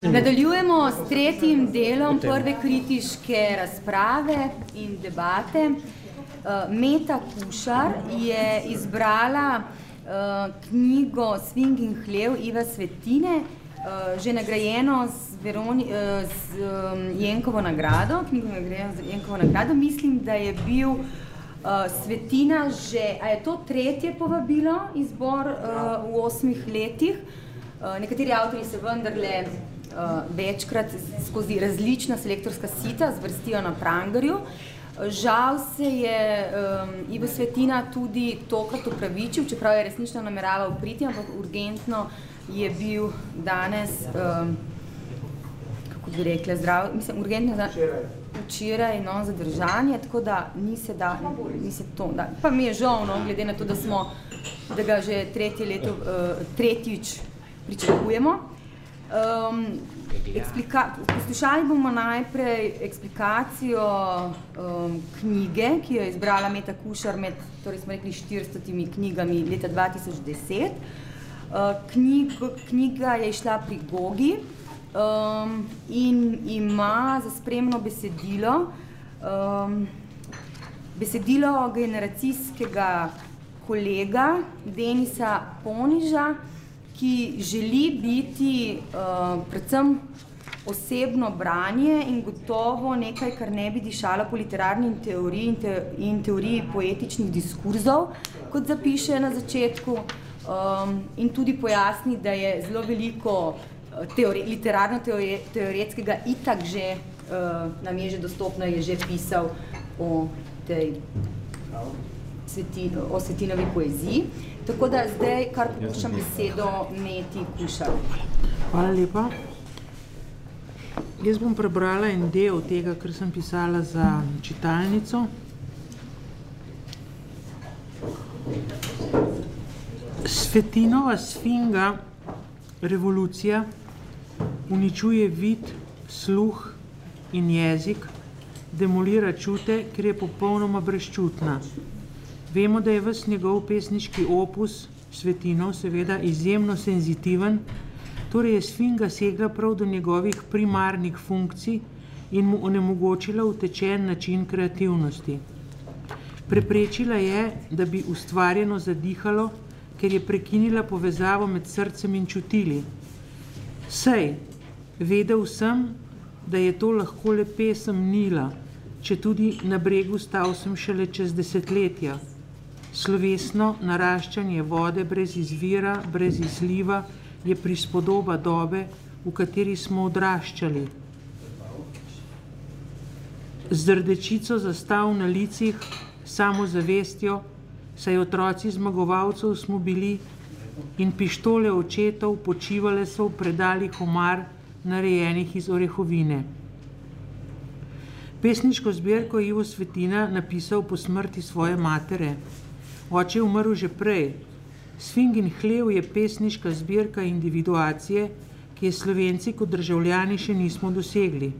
Nadaljujemo s tretjim delom prve kritiške razprave in debate. Uh, Meta Kušar je izbrala uh, knjigo Sving in hlev Iva Svetine, uh, že nagrajeno z, Veroni, z Jenkovo nagrado, knjigo nagrajeno z Jenkovo nagrado. Mislim, da je bil Svetina že, a je to tretje povabilo izbor v osmih letih. Nekateri avtori se vendarle večkrat skozi različna selektorska sita zvrstijo na prangarju. Žal se je um, Ivo Svetina tudi tokrat upravičil, čeprav je resnično nameraval priti, ampak urgentno je bil danes, um, kako bi rekla, zdrav, mislim, urgentno za, včeraj no, zadržanje, tako da ni se da, ni se to, da, pa mi je žal, no, glede na to, da smo, da ga že tretje leto, uh, tretjič pričakujemo. Um, poslušali bomo najprej eksplikacijo um, knjige, ki jo je izbrala Meta Kušar med, torej smo rekli, 400 knjigami leta 2010. Uh, knjig, knjiga je išla pri Gogi um, in ima za spremno besedilo um, besedilo generacijskega kolega Denisa Poniža, ki želi biti uh, predvsem osebno branje in gotovo nekaj, kar ne bi dišalo po literarni teoriji in, te, in teoriji poetičnih diskurzov, kot zapiše na začetku, um, in tudi pojasni, da je zelo veliko teori, literarno-teoretskega itak že uh, nam je že dostopno, je že pisal o tej sveti, o Svetinovi poeziji. Tako da zdaj kar pokušam besedo Meti Kušar. Hvala lepa. Jaz bom prebrala en del tega, kar sem pisala za čitalnico. Svetinova sfinga revolucija uničuje vid, sluh in jezik, demolira čute, ker je popolnoma brezčutna. Vemo, da je ves njegov pesniški opus, svetinov, seveda izjemno senzitiven, torej je sfinga segla prav do njegovih primarnih funkcij in mu onemogočila utečen način kreativnosti. Preprečila je, da bi ustvarjeno zadihalo, ker je prekinila povezavo med srcem in čutili. Sej, vedel sem, da je to lahko le pesem Nila, če tudi na bregu stal sem šele čez desetletja slovesno naraščanje vode brez izvira, brez izliva, je prispodoba dobe, v kateri smo odraščali. Z rdečico zastav na licih, samo zavestjo, saj otroci zmagovalcev smo bili in pištole očetov počivale so v predalih omar, narejenih iz orehovine. Pesniško zbirko Ivo Svetina napisal po smrti svoje matere. Oče je umrl že prej. Sfing in hlev je pesniška zbirka individuacije, ki je slovenci kot državljani še nismo dosegli.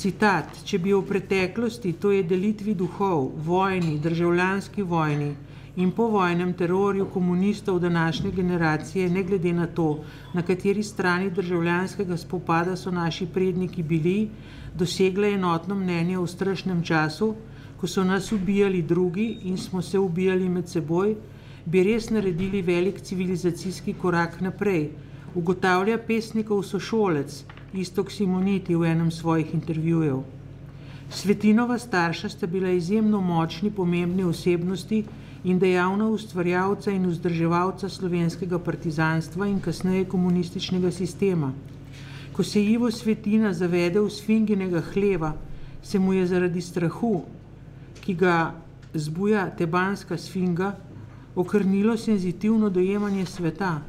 Citat, če bi v preteklosti, to je delitvi duhov, vojni, državljanski vojni in po vojnem terorju komunistov današnje generacije, ne glede na to, na kateri strani državljanskega spopada so naši predniki bili, dosegla enotno mnenje v strašnem času, ko so nas ubijali drugi in smo se ubijali med seboj, bi res naredili velik civilizacijski korak naprej, ugotavlja pesnikov sošolec Istok Simoniti v enem svojih intervjujev. Svetinova starša sta bila izjemno močni, pomembni osebnosti in dejavna ustvarjalca in vzdrževalca slovenskega partizanstva in kasneje komunističnega sistema. Ko se Ivo Svetina zavedel sfinginega hleva, se mu je zaradi strahu ki ga zbuja tebanska sfinga, okrnilo senzitivno dojemanje sveta,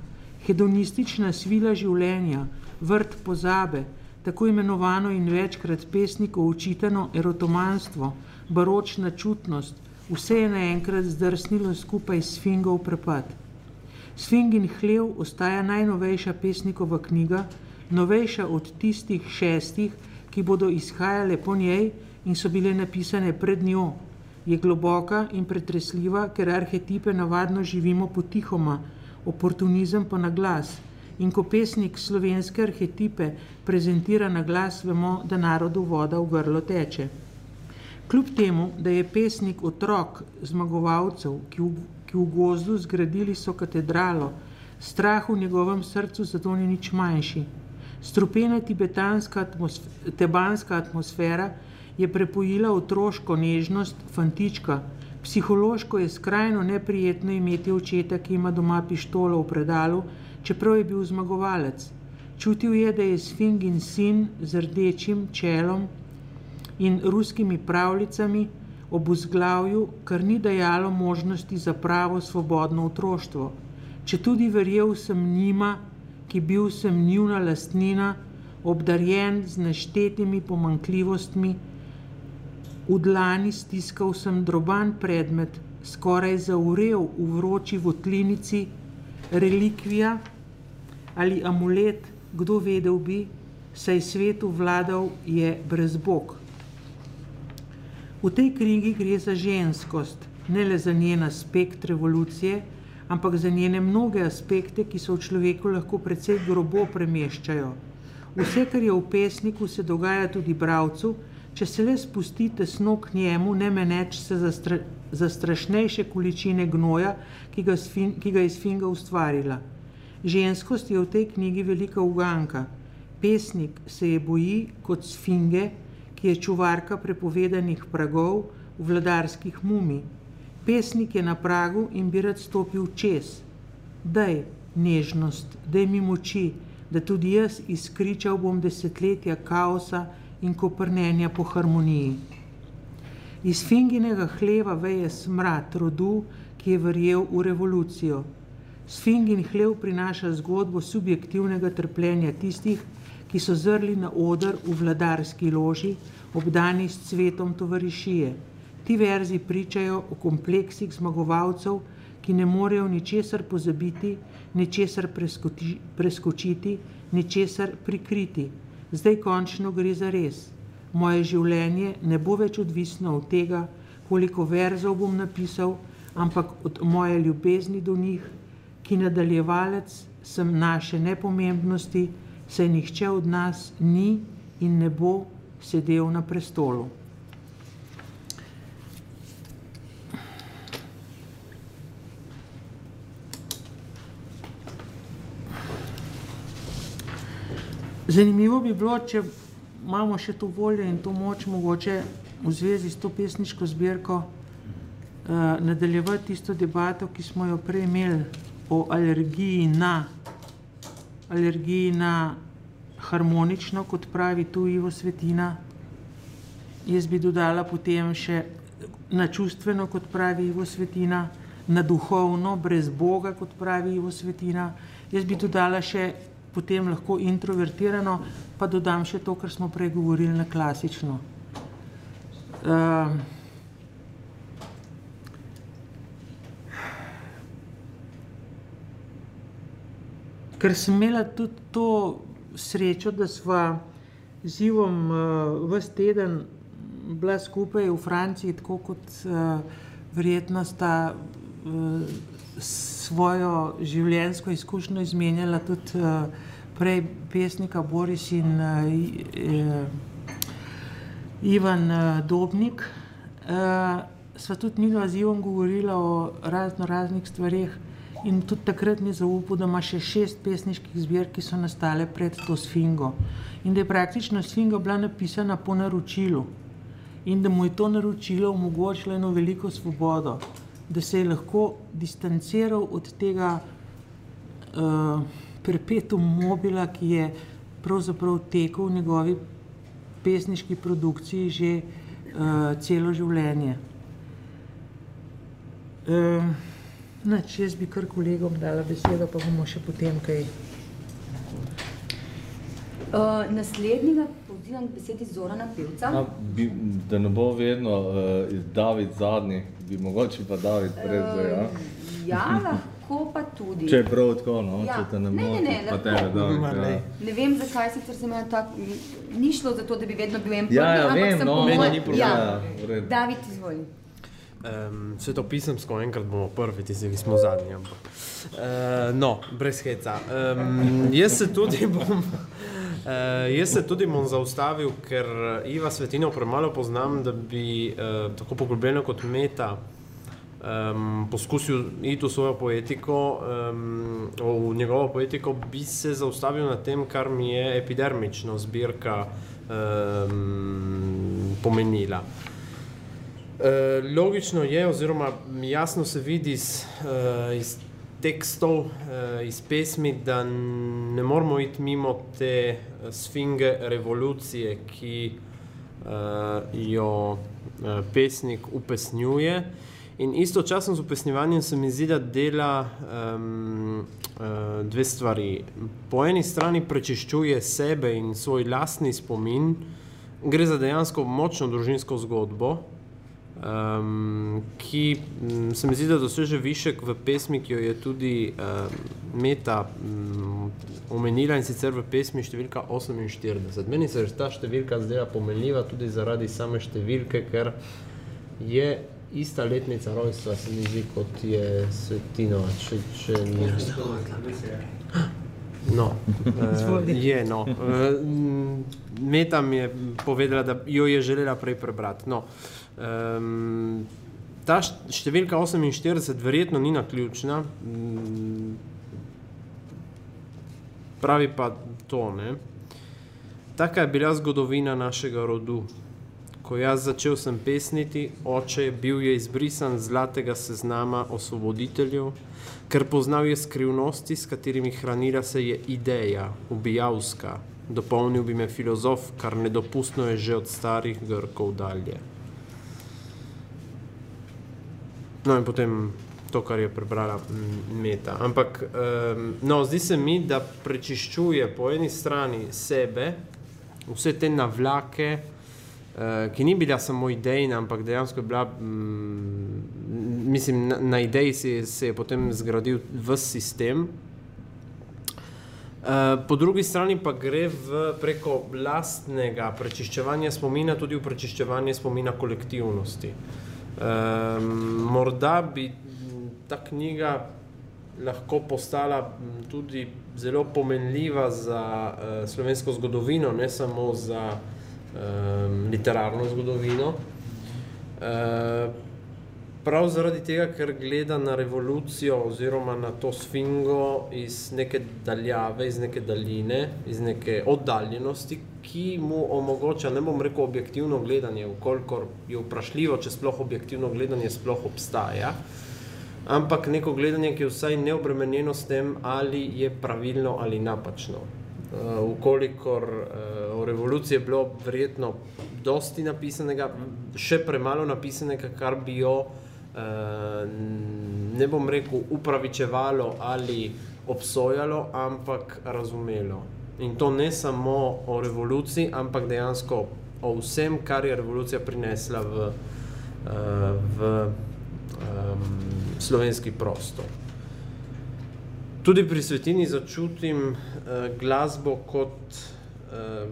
hedonistična svila življenja, vrt pozabe, tako imenovano in večkrat pesnikov učitano erotomanstvo, baročna čutnost, vse je naenkrat zdrsnilo skupaj s sfingov prepad. Sfingin hlev ostaja najnovejša pesnikova knjiga, novejša od tistih šestih, ki bodo izhajale po njej in so bile napisane pred njo, je globoka in pretresljiva, ker arhetipe navadno živimo potihoma, oportunizem pa na glas In ko pesnik slovenske arhetipe prezentira na glas, vemo, da narodu voda v grlo teče. Kljub temu, da je pesnik otrok zmagovalcev, ki v, ki v gozdu zgradili so katedralo, strah v njegovem srcu zato ni nič manjši. Strupena tibetanska atmosfera, tebanska atmosfera je prepojila otroško nežnost fantička. Psihološko je skrajno neprijetno imeti očeta, ki ima doma pištolo v predalu, čeprav je bil zmagovalec. Čutil je, da je Sfingin sin z rdečim čelom in ruskimi pravljicami ob vzglavju, kar ni dajalo možnosti za pravo svobodno otroštvo. Če tudi verjel sem njima, ki bil sem njuna lastnina, obdarjen z neštetimi pomankljivostmi, v dlani stiskal sem droban predmet, skoraj zaurel v vroči votlinici, relikvija ali amulet, kdo vedel bi, saj svetu vladal je brez Bog. V tej knjigi gre za ženskost, ne le za njen aspekt revolucije, ampak za njene mnoge aspekte, ki se v človeku lahko precej grobo premeščajo. Vse, kar je v pesniku, se dogaja tudi bravcu, če se le spusti tesno k njemu, ne meneč se za, stra, za strašnejše količine gnoja, ki ga, sfin, ki ga je sfinga ustvarila. Ženskost je v tej knjigi velika uganka. Pesnik se je boji kot sfinge, ki je čuvarka prepovedanih pragov, vladarskih mumij. Pesnik je na pragu in bi rad stopil čez. Daj, nežnost, daj mi moči, da tudi jaz izkričal bom desetletja kaosa in koprnenja po harmoniji. Iz finginega hleva veje smrad rodu, ki je verjel v revolucijo. Sfingin hlev prinaša zgodbo subjektivnega trpljenja tistih, ki so zrli na odr v vladarski loži, obdani s cvetom tovarišije. Ti verzi pričajo o kompleksih zmagovalcev, ki ne morejo ničesar pozabiti, ničesar preskočiti, ničesar prikriti zdaj končno gre za res. Moje življenje ne bo več odvisno od tega, koliko verzov bom napisal, ampak od moje ljubezni do njih, ki nadaljevalec sem naše nepomembnosti, saj nihče od nas ni in ne bo sedel na prestolu. Zanimivo bi bilo, če imamo še to voljo in to moč, mogoče v zvezi s to pesniško zbirko uh, nadaljevati tisto debato, ki smo jo prej imeli o alergiji na, alergiji na harmonično, kot pravi tu Ivo Svetina. Jaz bi dodala potem še na čustveno, kot pravi Ivo Svetina, na duhovno, brez Boga, kot pravi Ivo Svetina. Jaz bi dodala še potem lahko introvertirano, pa dodam še to, kar smo prej govorili na klasično. Uh, ker sem imela tudi to srečo, da sva z Ivom uh, ves teden bila skupaj v Franciji, tako kot uh, verjetno sta uh, svojo življenjsko izkušnjo izmenjala tudi uh, prej pesnika Boris in uh, Ivan uh, Dobnik. Uh, sva tudi mi z Ivom govorila o razno raznih stvarih in tudi takrat mi zaupal, da ima še šest pesniških zbir, ki so nastale pred to sfingo. In da je praktično sfinga bila napisana po naročilu in da mu je to naročilo omogočilo eno veliko svobodo da se je lahko distanciral od tega uh, perpetuum mobila, ki je pravzaprav tekel v njegovi pesniški produkciji že uh, celo življenje. Uh, nač, jaz bi kar kolegom dala besedo, pa bomo še potem kaj. Uh, naslednjega pozivam k besedi Zorana Pevca. A, bi, da ne bo vedno uh, David zadnji, bi mogoče pa David pred zdaj, ja? Ja, lahko pa tudi. Če je prav tako, no, Ja. če te ne moti, pa tebe, David, Ma, ja. Ne vem, zakaj sicer sem imel tak, ni šlo za to, da bi vedno bil en prvi, Ja, ja, ampak vem, sem no, po meni moje- ni problema, Ja. redu. David, izvoli. Um, Svetopisemsko, enkrat bomo prvi, ti si smo zadnji. Uh, no, brez heca. Um, jaz se tudi bom. Uh, jaz se tudi bom zaustavil, ker Iva Svetino premalo poznam, da bi uh, tako poglobljeno kot Meta um, poskusil iti v svojo poetiko, um, v njegovo poetiko, bi se zaustavil na tem, kar mi je epidermično zbirka um, pomenila. Uh, logično je, oziroma jasno se vidi iz, uh, iz tekstov, uh, iz pesmi, da ne moramo iti mimo te sfinge revolucije, ki uh, jo uh, pesnik upesnjuje. In istočasno z upesnjevanjem se mi zdi, da dela um, uh, dve stvari. Po eni strani prečiščuje sebe in svoj lastni spomin, gre za dejansko močno družinsko zgodbo, um, ki se mi zdi, da doseže višek v pesmi, ki jo je tudi um, Meta um, omenila in sicer v pesmi številka 48. Meni se ta številka zdela pomenljiva tudi zaradi same številke, ker je ista letnica rojstva, se mi zdi, kot je Svetina, če, če ni. No, uh, je, no. Uh, Meta mi je povedala, da jo je želela prej prebrati. No, um, ta številka 48 verjetno ni naključna, um, pravi pa to, ne. Taka je bila zgodovina našega rodu. Ko jaz začel sem pesniti, oče je bil je izbrisan z zlatega seznama osvoboditeljev, ker poznal je skrivnosti, s katerimi hranila se je ideja, ubijalska. Dopolnil bi me filozof, kar nedopustno je že od starih Grkov dalje. No in potem to, kar je prebrala Meta. Ampak, um, no, zdi se mi, da prečiščuje po eni strani sebe, vse te navlake, uh, ki ni bila samo idejna, ampak dejansko je bila, mm, mislim, na, na ideji se, se je potem zgradil vse sistem. Uh, po drugi strani pa gre v preko vlastnega prečiščevanja spomina tudi v prečiščevanje spomina kolektivnosti. Um, morda bi ta knjiga lahko postala tudi zelo pomenljiva za uh, slovensko zgodovino, ne samo za um, literarno zgodovino. Uh, prav zaradi tega, ker gleda na revolucijo oziroma na to sfingo iz neke daljave, iz neke daljine, iz neke oddaljenosti, ki mu omogoča, ne bom rekel, objektivno gledanje, ukolikor je vprašljivo, če sploh objektivno gledanje sploh obstaja. Ampak neko gledanje, ki je vsaj neobremenjeno s tem, ali je pravilno ali napačno. Uh, ukolikor uh, o revoluciji je bilo verjetno dosti napisanega, še premalo napisanega, kar bi jo, uh, ne bom rekel, upravičevalo ali obsojalo, ampak razumelo. In to ne samo o revoluciji, ampak dejansko o vsem, kar je revolucija prinesla v, uh, v um, slovenski prostor. Tudi pri svetini začutim uh, glasbo kot, um,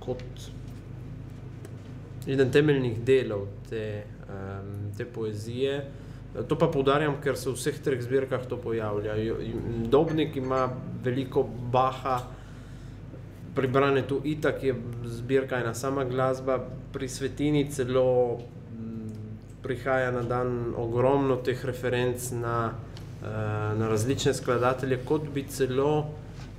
kot eden temeljnih delov te, um, te poezije. To pa poudarjam, ker se v vseh treh zbirkah to pojavlja. Dobnik ima veliko baha, pribrane tu itak je zbirka ena sama glasba, pri svetini celo prihaja na dan ogromno teh referenc na, uh, na različne skladatelje, kot bi celo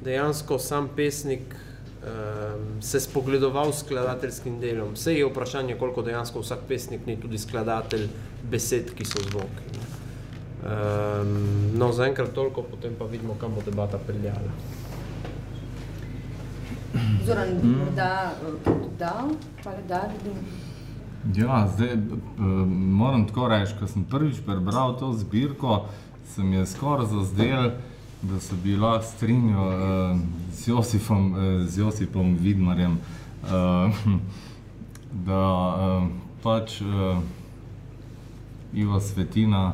dejansko sam pesnik um, se spogledoval s skladateljskim delom. Vse je vprašanje, koliko dejansko vsak pesnik ni tudi skladatelj besed, ki so zvoki. Um, no, zaenkrat toliko, potem pa vidimo, kam bo debata peljala. Zoran, morda uh, dodal, pa le Davidu. Ja, zdaj, moram tako reči, ko sem prvič prebral to zbirko, se mi je skoraj zazdel, da so bila strinjo z Josifom, z Josipom Vidmarjem, da pač Ivo Svetina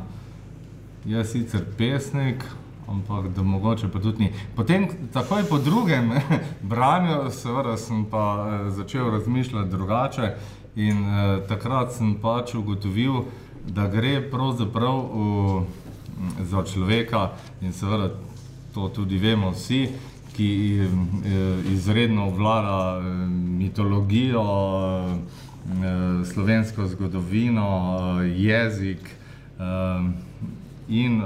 je sicer pesnik, ampak da mogoče pa tudi ni. Potem, takoj po drugem branju, seveda sem pa začel razmišljati drugače in eh, takrat sem pač ugotovil, da gre pravzaprav v, za človeka in seveda to tudi vemo vsi, ki eh, izredno vlada eh, mitologijo, eh, slovensko zgodovino, jezik in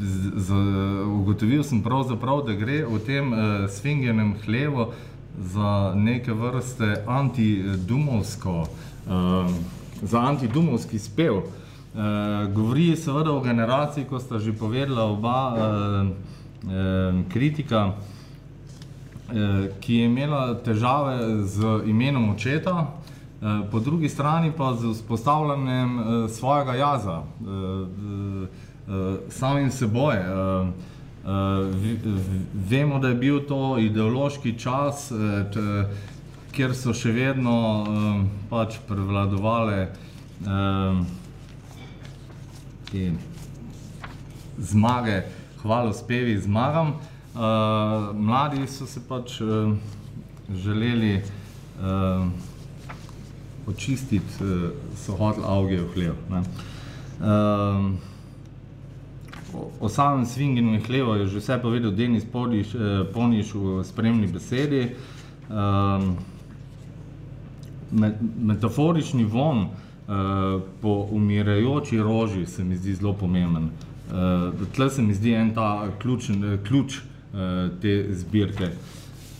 z, z, ugotovil sem pravzaprav, da gre v tem sfingenem hlevu za neke vrste antidumovsko, za antidumovski spev. Govori seveda o generaciji, ko sta že povedala oba kritika, uh, ki je imela težave z imenom očeta, uh, po drugi strani pa z vzpostavljanjem uh, svojega jaza. Uh, uh, samim seboj. Uh, uh, vemo, da je bil to ideološki čas, uh, t, kjer so še vedno uh, pač prevladovale uh, zmage, hvalo spevi zmagam. Uh, mladi so se pač uh, želeli uh, očistiti, uh, so hoteli avge v hlev. Uh, o samem Svinginu in Hlevo je že vse povedal Denis Poniš, eh, Poniš v spremni besedi. Um, metaforični von uh, po umirajoči roži se mi zdi zelo pomemben. Uh, tle se mi zdi en ta ključen, ključ uh, te zbirke.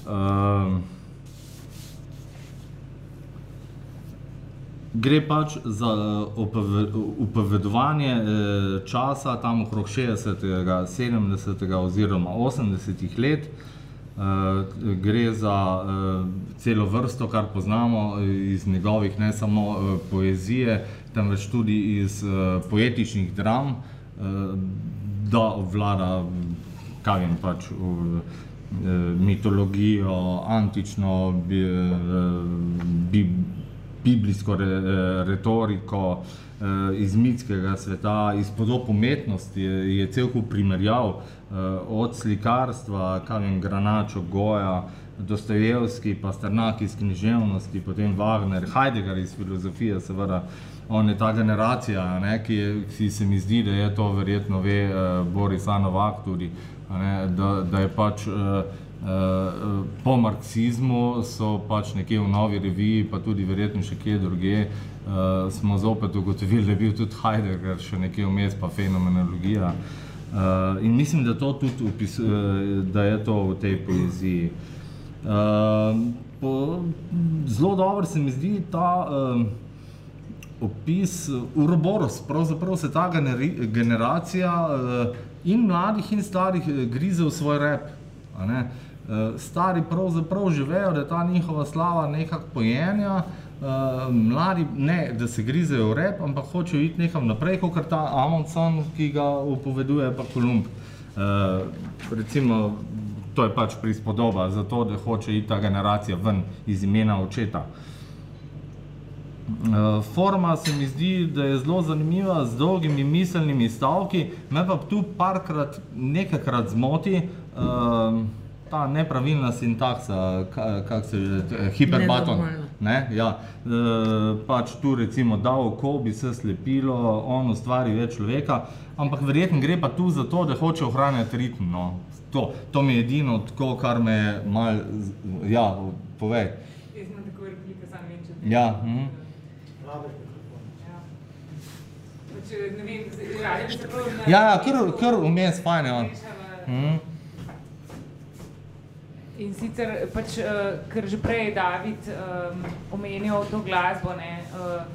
Uh, Gre pač za upovedovanje eh, časa tam okrog 60., 70. oziroma 80. let. Eh, gre za eh, celo vrsto, kar poznamo iz njegovih ne samo poezije, temveč tudi iz poetičnih dram, da obvlada, kaj vem, pač mitologijo, antično, bi, bi, biblijsko re, retoriko eh, iz mitskega sveta, iz podob umetnosti, je, je cel kup primerjav eh, od slikarstva, kavim Granačo, Goja, Dostojevski, pa Strnak iz književnosti, potem Wagner, Heidegger iz filozofije, seveda. On je ta generacija, ne, ki, je, ki se mi zdi, da je to verjetno ve uh, Boris Anovak tudi, ne, da, da je pač uh, Uh, po marksizmu so pač nekje v novi reviji, pa tudi verjetno še kje druge, uh, smo zopet ugotovili, da je bil tudi Heidegger še nekje vmes, pa fenomenologija. Uh, in mislim, da, to tudi upis, uh, da je to v tej poeziji. Uh, po, zelo dobro se mi zdi ta uh, opis Uroboros, pravzaprav se ta generacija uh, in mladih in starih grize v svoj rep. Uh, stari pravzaprav živejo, da je ta njihova slava nekako pojenja, mladi ne, da se grizejo v rep, ampak hočejo iti nekam naprej, kot ta Amundsen, ki ga upoveduje pa Kolumb. Recimo, to je pač prispodoba za to, da hoče iti ta generacija ven iz imena očeta. Forma se mi zdi, da je zelo zanimiva z dolgimi miselnimi stavki, me pa tu parkrat, nekajkrat zmoti, uh, ta nepravilna sintaksa, kako se že, eh, hiperbaton. Ne, ja, e, pač tu recimo, da oko bi se slepilo, on ustvari več človeka, ampak verjetno gre pa tu za to, da hoče ohranjati ritm. No. To, to mi je edino tako, kar me mal, ja, povej. Jaz imam tako replike, sam vem, če Ja. Hm. Ja, kar, kar vmes, fajn je on. Hm. In sicer, pač, uh, ker že prej je David um, omenjal to glasbo, ne, uh,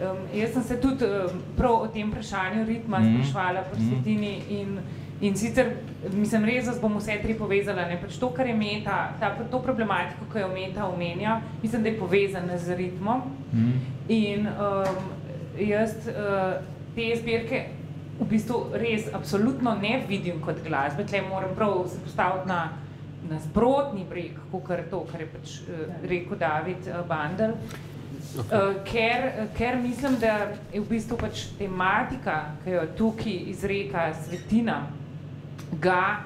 um, jaz sem se tudi um, prav o tem vprašanju ritma mm. sprašvala pri Svetini in, in sicer, mislim, res, da bom vse tri povezala, ne, pač to, kar je Meta, ta, to problematiko, ki jo Meta omenja, mislim, da je povezana z ritmom mm. in um, jaz uh, te zbirke v bistvu res absolutno ne vidim kot glasbe, tle moram prav se postaviti na nasprotni breg, kot je to, kar je pač uh, rekel David uh, Bandel. Uh, ker, ker mislim, da je v bistvu pač tematika, ki jo tukaj izreka svetina, ga,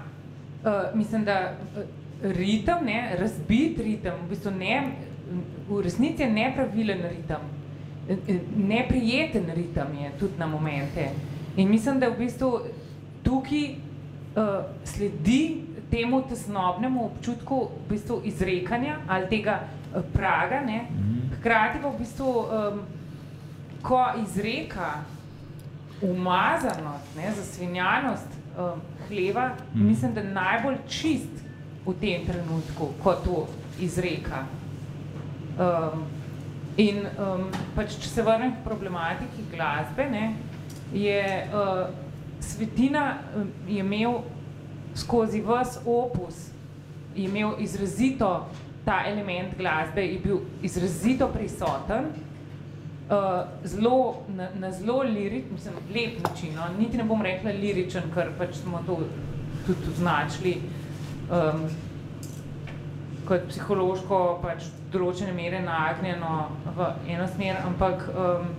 uh, mislim, da uh, ritem, ne, razbit ritem, v bistvu ne, v resnici je nepravilen ritem, neprijeten ritem je tudi na momente. In mislim, da v bistvu tukaj uh, sledi temu tesnobnemu občutku v bistvu izrekanja ali tega uh, praga, ne, hkrati pa v bistvu, um, ko izreka umazanost, ne, zasvinjanost um, hleva, mm. mislim, da najbolj čist v tem trenutku, ko to izreka. Um, in um, pač, če se vrnem k problematiki glasbe, ne, je uh, Svetina um, je imel skozi vas opus, je imel izrazito ta element glasbe, je bil izrazito prisoten, uh, zelo, na, na zelo lirik, mislim, lep način, no? niti ne bom rekla liričen, ker pač smo to tudi označili um, kot psihološko pač določene mere nagnjeno v eno smer, ampak um,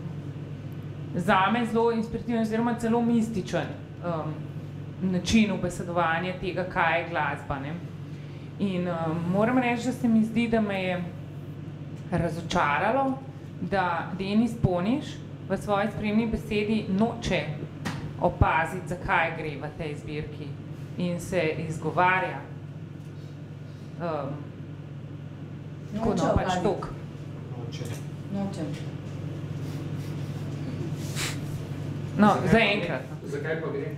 zame zelo inspirativen oziroma celo mističen um, način ubesedovanja tega, kaj je glasba. Ne? In um, moram reči, da se mi zdi, da me je razočaralo, da Denis Poniš v svoji spremni besedi noče opaziti, zakaj gre v tej zbirki in se izgovarja. Um, tako no, pač tok. Nočem. No, zaenkrat. Zakaj pa gre?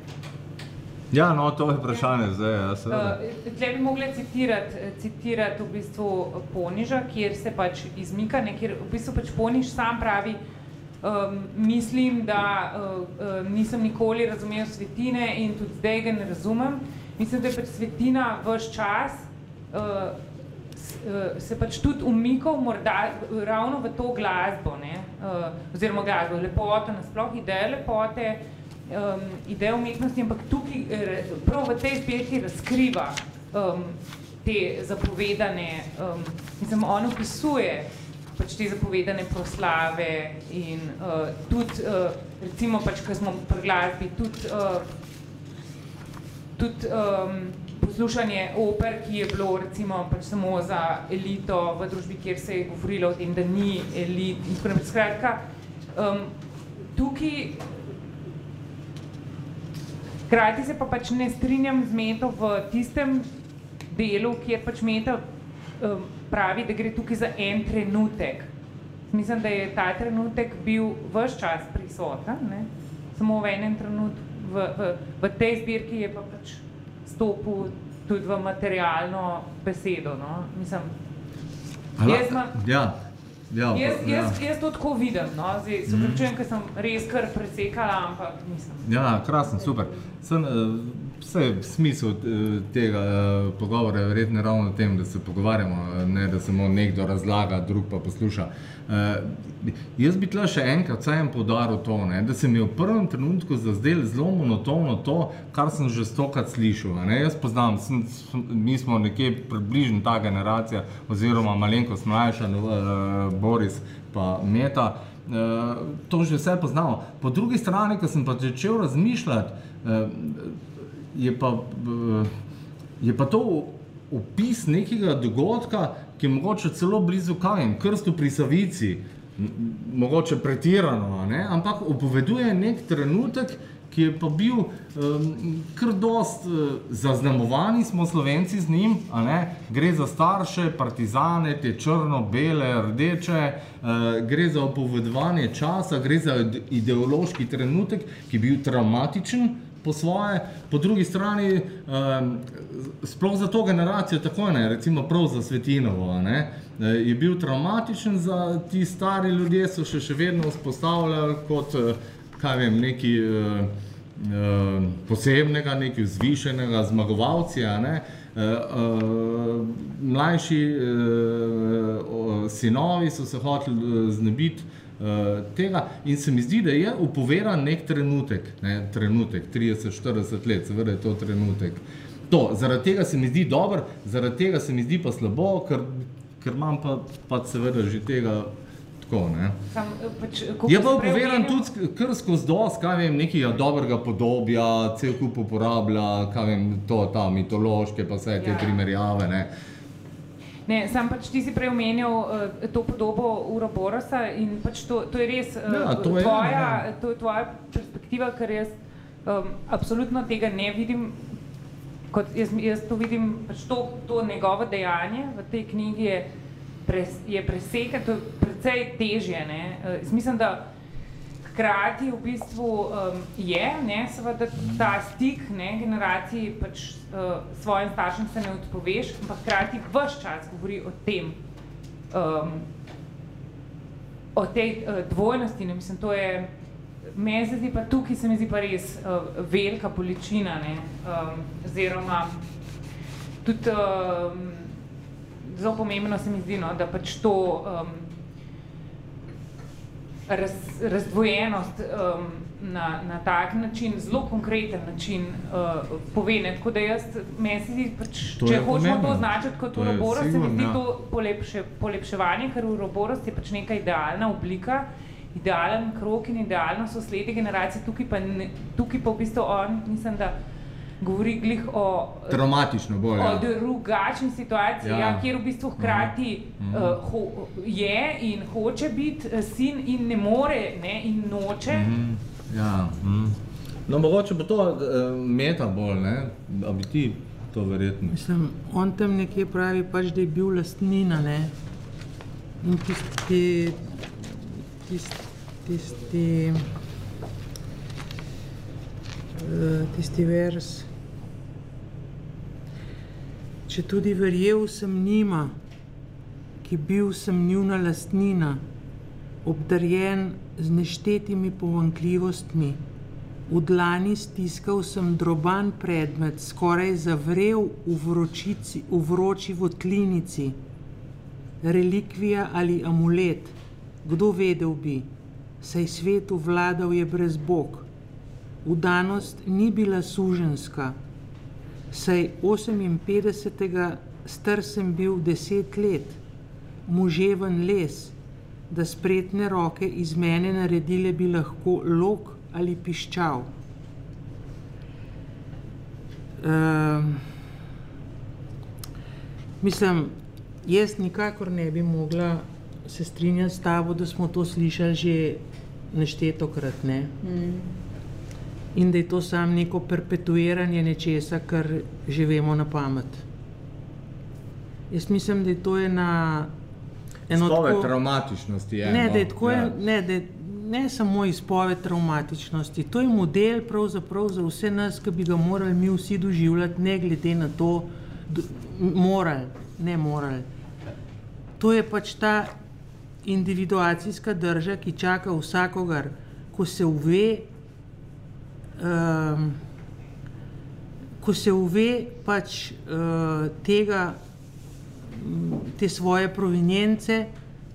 Ja, no, to je vprašanje zdaj, ja. Uh, tle bi mogli citirati, citirati v bistvu Poniža, kjer se pač izmika, ne, kjer v bistvu pač Poniž sam pravi, um, mislim, da uh, uh, nisem nikoli razumel svetine in tudi zdaj ga ne razumem. Mislim, da je pač svetina vš čas uh, uh, se pač tudi umikal morda ravno v to glasbo, ne, uh, oziroma glasbo, lepoto, nasploh ideje lepote, um, ideja umetnosti, ampak tukaj eh, prav v tej zbirki razkriva um, te zapovedane, um, mislim, on opisuje pač te zapovedane proslave in uh, tudi, uh, recimo, pač, ko smo pri glasbi, tudi, uh, tudi um, poslušanje oper, ki je bilo recimo pač samo za elito v družbi, kjer se je govorilo o tem, da ni elit in tako naprej. Skratka, um, tukaj Hkrati se pa pač ne strinjam z Meto v tistem delu, kjer pač Meta um, pravi, da gre tukaj za en trenutek. Mislim, da je ta trenutek bil vse čas prisoten, ne? samo v enem trenutku. V, v, v tej zbirki je pa pač stopil tudi v materialno besedo. No? Mislim, jaz, ma, ja. Ja, jaz, ja. jaz, jaz to tako vidim, no? zdaj se upravičujem, ker sem res kar presekala, ampak nisem. Ja, krasen, super. Sem, vse smisel eh, tega eh, pogovora je verjetno ravno v tem, da se pogovarjamo, eh, ne da samo nekdo razlaga, drug pa posluša. Jaz bi tle še enkrat vsem podaril to, ne, da se mi je v prvem trenutku zazdelo zelo monotono to, kar sem že stokrat slišal. Ne. Jaz poznam, sem, mi smo nekje približno ta generacija, oziroma malenkost mlajša, uh, Boris pa Meta, uh, to že vse poznamo. Po drugi strani, ko sem pa začel razmišljati, uh, je, pa, uh, je pa to opis nekega dogodka, ki je mogoče celo blizu kajem, krstu pri Savici, mogoče pretirano, ne? ampak upoveduje nek trenutek, ki je pa bil um, kar dost uh, zaznamovani smo slovenci z njim, a ne? gre za starše, partizane, te črno, bele, rdeče, uh, gre za upovedovanje časa, gre za ideološki trenutek, ki je bil traumatičen, po svoje, po drugi strani, um, sploh za to generacijo, tako ne, recimo prav za Svetinovo, ne, je bil traumatičen za ti stari ljudje, so še, še vedno vzpostavljali kot, kaj vem, neki uh, uh, posebnega, neki vzvišenega zmagovalci, ne. Uh, uh, mlajši uh, sinovi so se hoteli znebiti tega. In se mi zdi, da je upovedan nek trenutek, ne, trenutek 30-40 let, seveda je to trenutek. To, zaradi tega se mi zdi dober, zaradi tega se mi zdi pa slabo, ker, ker imam pa, pa seveda že tega Tako, ne. Sam, eh, pač, kako Je pa omenil- tudi kar skozi dost, kaj vem, nekega dobrega podobja, cel kup uporablja, kaj vem, to, ta mitološke, pa vse te Ja. primerjave, ne. Ne, sam pač ti si prej omenil uh, to podobo Uroborosa in pač to, to je res uh, Ja, to je, tvoja, ja. to je tvoja perspektiva, ker jaz um, absolutno tega ne vidim. Kot jaz, jaz to vidim, pač to, to njegovo dejanje v tej knjigi je, pres, je presekati, to je precej težje. Ne? Uh, mislim, da hkrati v bistvu um, je, ne, seveda ta stik ne, generacij, pač uh, svojim staršem se ne odpoveš, ampak hkrati vse čas govori o tem, um, o tej uh, dvojnosti. Ne, mislim, to je, meni se zdi pa tukaj, se mi zdi pa res uh, velika bolečina, ne, um, oziroma tudi um, zelo pomembno se mi zdi, no, da pač to um, raz, razdvojenost um, na, na tak način, zelo konkreten način uh, pove. Ne? Tako da jaz, meni se zdi, pač, če hočemo pomembno. to označiti kot uroboros, se mi zdi ja. to polepše, polepševanje, ker uroboros je pač neka idealna oblika, idealen krok in idealno so sledi generacije, tukaj pa, ne, tukaj pa v bistvu on, mislim, da govori glih o Traumatično bolj, o ja. drugačni situaciji, Ja. ja. Kjer v bistvu hkrati Mhm. uh, ho, je in hoče biti eh, sin in ne more ne, in noče. Mhm, Ja, mm. No, mogoče bo to uh, meta bolj, ne, a bi ti to verjetno. Mislim, on tam nekje pravi, pač, da je bil lastnina. Ne? In tisti, tisti, tisti, eh, tisti vers. Če tudi verjel sem njima, ki bil sem njuna lastnina, obdarjen z neštetimi pomankljivostmi, v dlani stiskal sem droban predmet, skoraj zavrel v, vročici, v vroči votlinici, relikvija ali amulet, kdo vedel bi, saj svetu vladal je brez Bog. Vdanost ni bila suženska, saj 58. star sem bil deset let, moževen les, da spretne roke iz mene naredile bi lahko lok ali piščal. Um, mislim, jaz nikakor ne bi mogla se strinjati s tabo, da smo to slišali že neštetokrat. Ne? Mm. In da je to samo neko perpetuiranje nečesa, kar že vemo na pamet. Jaz mislim, da je to ena. tako- traumatičnosti je. Ne, no, da je tako, ja. ne, da je, ne samo izpoved traumatičnosti, to je model za vse nas, ki bi ga morali mi vsi doživljati, ne glede na to, do, morali, ne morali. To je pač ta individuacijska drža, ki čaka vsakogar, ko se uve, um, ko se uve pač uh, tega, te svoje provenience,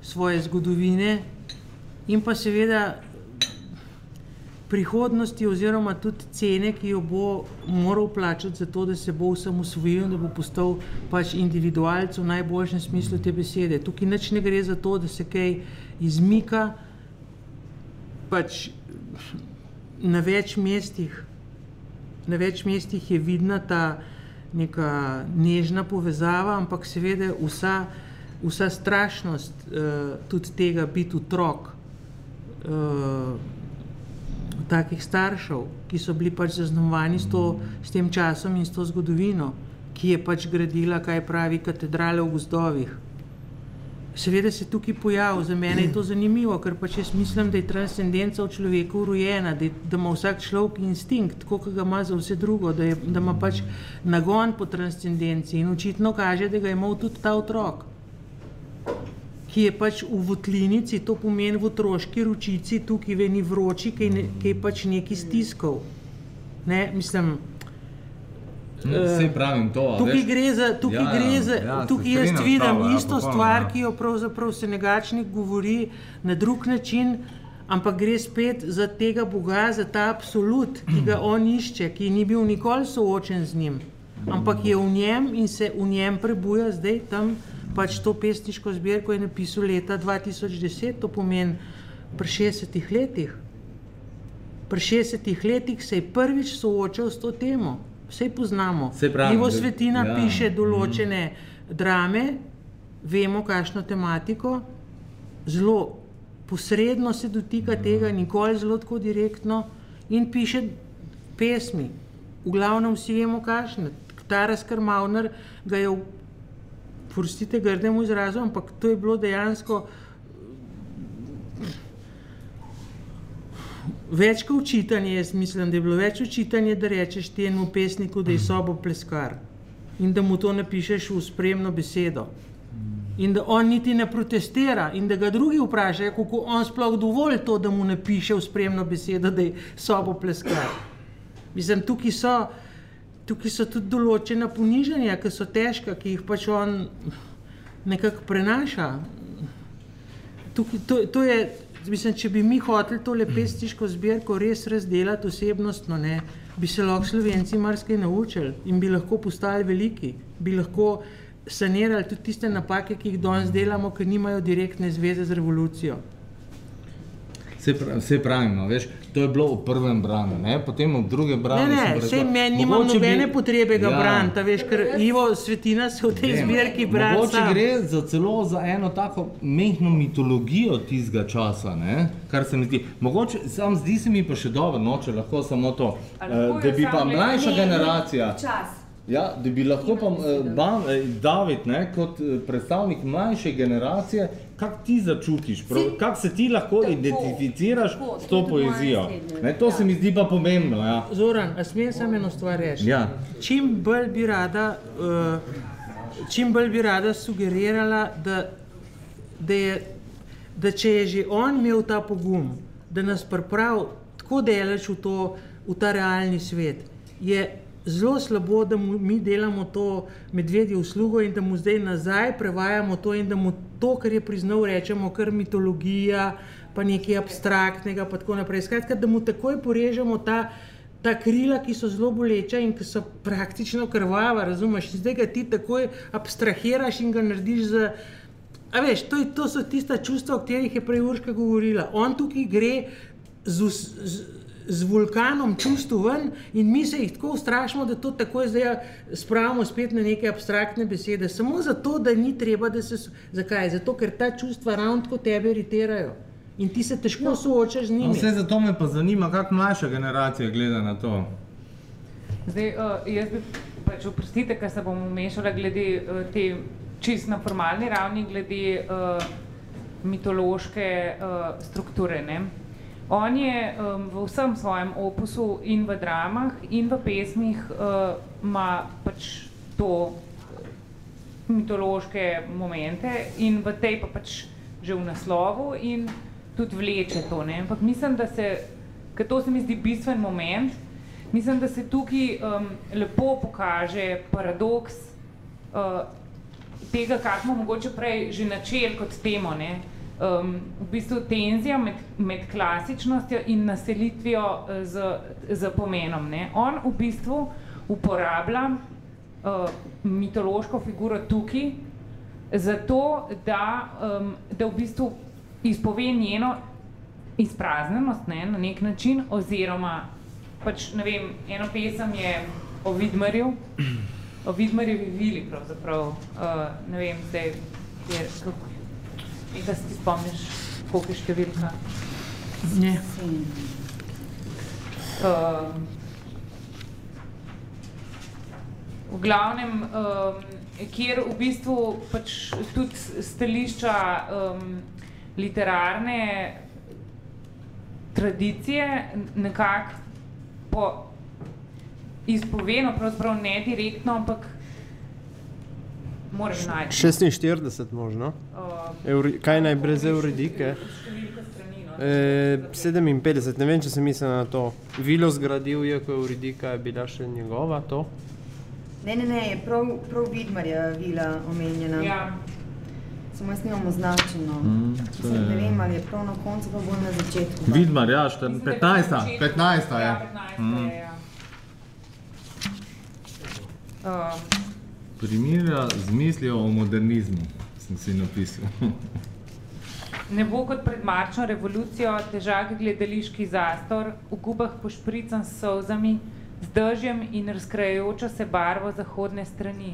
svoje zgodovine in pa seveda prihodnosti oziroma tudi cene, ki jo bo moral plačati za to, da se bo vsem usvojil da bo postal pač individualc v najboljšem smislu te besede. Tukaj nič ne gre za to, da se kaj izmika, pač na več mestih, na več mestih je vidna ta neka nežna povezava, ampak seveda vsa, vsa strašnost uh, tudi tega biti otrok uh, takih staršev, ki so bili pač zaznamovani s, to, s tem časom in s to zgodovino, ki je pač gradila, kaj pravi, katedrale v gozdovih. Seveda se tukaj pojavlja, za mene je to zanimivo, ker pač jaz mislim, da je transcendenca v človeku urojena, da, je, da ima vsak človek instinkt, tako kot ga ima za vse drugo, da, je, da ima pač nagon po transcendenci in očitno kaže, da ga je imel tudi ta otrok, ki je pač v votlinici, to pomeni v otroški ručici, tukaj v eni vroči, ki je, ki je pač neki stiskal. Ne, mislim, Vse pravim to. Tukaj veš. gre za, tukaj Ja, ja, gre za, ja, se tukaj jaz vidim tabo, ja, isto popolnoma, stvar, ja. ki jo pravzaprav Senegačnik govori na drug način, ampak gre spet za tega Boga, za ta absolut, ki ga on išče, ki ni bil nikoli soočen z njim, ampak je v njem in se v njem prebuja zdaj tam pač to pesniško zbirko je napisal leta 2010, to pomeni pri 60 letih. Pri 60 letih se je prvič soočal s to temo. Vse poznamo. Saj pravim, Ivo Svetina ja, piše mhm. določene drame, vemo, kakšno tematiko, zelo posredno se dotika tega, nikoli zelo tako direktno, in piše pesmi. V glavnem vsi vemo, kakšne. Taras Karmavner ga je, prostite grdemu izrazu, ampak to je bilo dejansko več kot učitanje. Jaz mislim, da je bilo več učitanje, da rečeš temu pesniku, da je sobo pleskar in da mu to napišeš v spremno besedo. In da on niti ne protestira, in da ga drugi vprašajo, kako on sploh dovolj to, da mu napiše v spremno besedo, da je sobo pleskar. Mislim, tukaj so, tukaj so tudi določena ponižanja, ki so težka, ki jih pač on nekako prenaša. Tukaj, to, to je, mislim, če bi mi hoteli to pesniško zbirko res razdelati osebnostno, ne, bi se lahko Slovenci marsikaj naučili in bi lahko postali veliki, bi lahko sanirali tudi tiste napake, ki jih danes delamo, ki nimajo direktne zveze z revolucijo. Vse, pra, vse pravimo, veš, to je bilo v prvem branju, ne? potem v drugem Ne, branju. sem ne, pa sej meni nimam mogoče bi- nobene potrebe ga Ja. braniti, veš, ker Ivo Svetina se v tej Vem. zbirki brani. Mogoče sam. gre za celo za eno tako mehko mitologijo tistega časa, ne? kar se mi zdi. Mogoče, sam zdi se mi pa še dobro, no, če lahko samo to, eh, da bi pa mlajša ne- generacija. Čas. Ja, da bi lahko pa eh, ban, eh, David, ne, kot eh, predstavnik mlajše generacije, kako ti začutiš, kako se ti lahko Tako, identificiraš tako, s to poezijo. Ne, to ja. se mi zdi pa pomembno. Ja. Zoran, a smem samo eno stvar reči? Ja. Čim bolj bi rada, uh, čim bolj bi rada sugerirala, da, da, je, da če je že on imel ta pogum, da nas pripravi tako daleč v, to, v ta realni svet, je zelo slabo, da mu, mi delamo to medvedje uslugo in da mu zdaj nazaj prevajamo to in da mu to, kar je priznal, rečemo kar mitologija, pa nekaj abstraktnega, pa tako naprej. Skratka, da mu takoj porežemo ta ta krila, ki so zelo boleča in ki so praktično krvava, razumeš? In Zdaj ga ti takoj abstrahiraš in ga narediš za. A veš, to, je, to so tista čustva, o katerih je prej Urška govorila. On tukaj gre z, z, z vulkanom čustv ven in mi se jih tako ustrašimo, da to takoj zdaj spravimo spet na neke abstraktne besede. Samo zato, da ni treba, da se. Zakaj? Zato, ker ta čustva ravno tako tebe iritirajo in ti se težko soočaš z No, njimi. vse zato me pa zanima, kako mlajša generacija gleda na to. Zdaj, uh, jaz bi pač oprostite, ker se bom umešala glede uh, te čist na formalni ravni, glede uh, mitološke uh, strukture. Ne? On je um, v vsem svojem opusu in v dramah in v pesmih uh, ima pač to mitološke momente in v tej pa pač že v naslovu in tudi vleče to. Ne? Ampak mislim, da se, ker to se mi zdi bistven moment, mislim, da se tukaj um, lepo pokaže paradoks uh, tega, kar smo mogoče prej že načeli kot temo. Ne? Um, v bistvu tenzija med, med klasičnostjo in naselitvijo eh, z, z pomenom. Ne? On v bistvu uporablja uh, mitološko figuro tukaj, zato da, um, da v bistvu izpove njeno izpraznjenost ne, na nek način, oziroma pač, ne vem, eno pesem je o Vidmarju, o Vidmarjevi vili pravzaprav, uh, ne vem, zdaj, je, kako, in da se ti spomniš, koliko je številka. Ne. Um, v glavnem, um, kjer v bistvu pač tudi stališča um, literarne tradicije nekako po izpoveno, pravzaprav ne direktno, ampak moraš najti. 46 možno. Uh, Euri, kaj naj brez euridike? Številka strani, no. E, 57, ne vem, če sem mislil na to. Vilo zgradil je, ko je Euridika je bila še njegova, to. Ne, ne, ne, je prav, prav Vidmarja vila omenjena. Ja, Samo jaz nimam označeno. Mm, Mislim, je- ne vem, ali je prav na koncu, pa bolj na začetku. Vidmar, ja, je 15. na začetku. 15. je. Ja, 15 Mm. je, ja. Um, primirja z mislijo o modernizmu, sem si napisal. Ne bo kot pred marčno revolucijo težak gledališki zastor, v gubah pošprican s solzami, z držjem in razkrajajočo se barvo zahodne strani,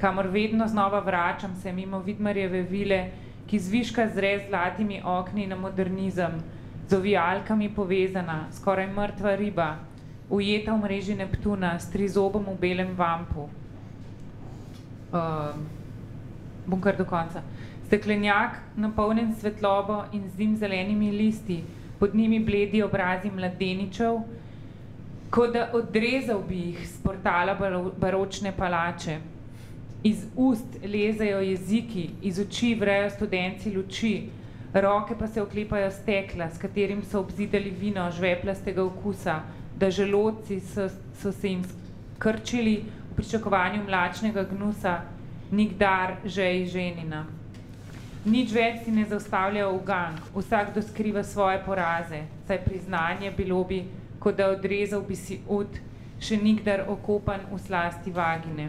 kamor vedno znova vračam se mimo Vidmarjeve vile, ki zviška zre zlatimi okni na modernizem, z ovijalkami povezana, skoraj mrtva riba, ujeta v mreži Neptuna s trizobom v belem vampu. Uh, bom kar do konca. Steklenjak, napolnjen svetlobo in zim zelenimi listi, pod njimi bledi obrazi mladeničev, kot da odrezal bi jih z portala baročne palače. Iz ust lezejo jeziki, iz oči vrejo studenci luči, roke pa se oklepajo stekla, s katerim so obzidali vino žveplastega okusa, da želodci so, so se jim krčili pričakovanju mlačnega gnusa, nikdar žej ženina. Nič več si ne zaustavlja v gang, vsakdo skriva svoje poraze, saj priznanje bilo bi, kot da odrezal bi si ud, še nikdar okopan v slasti vagine.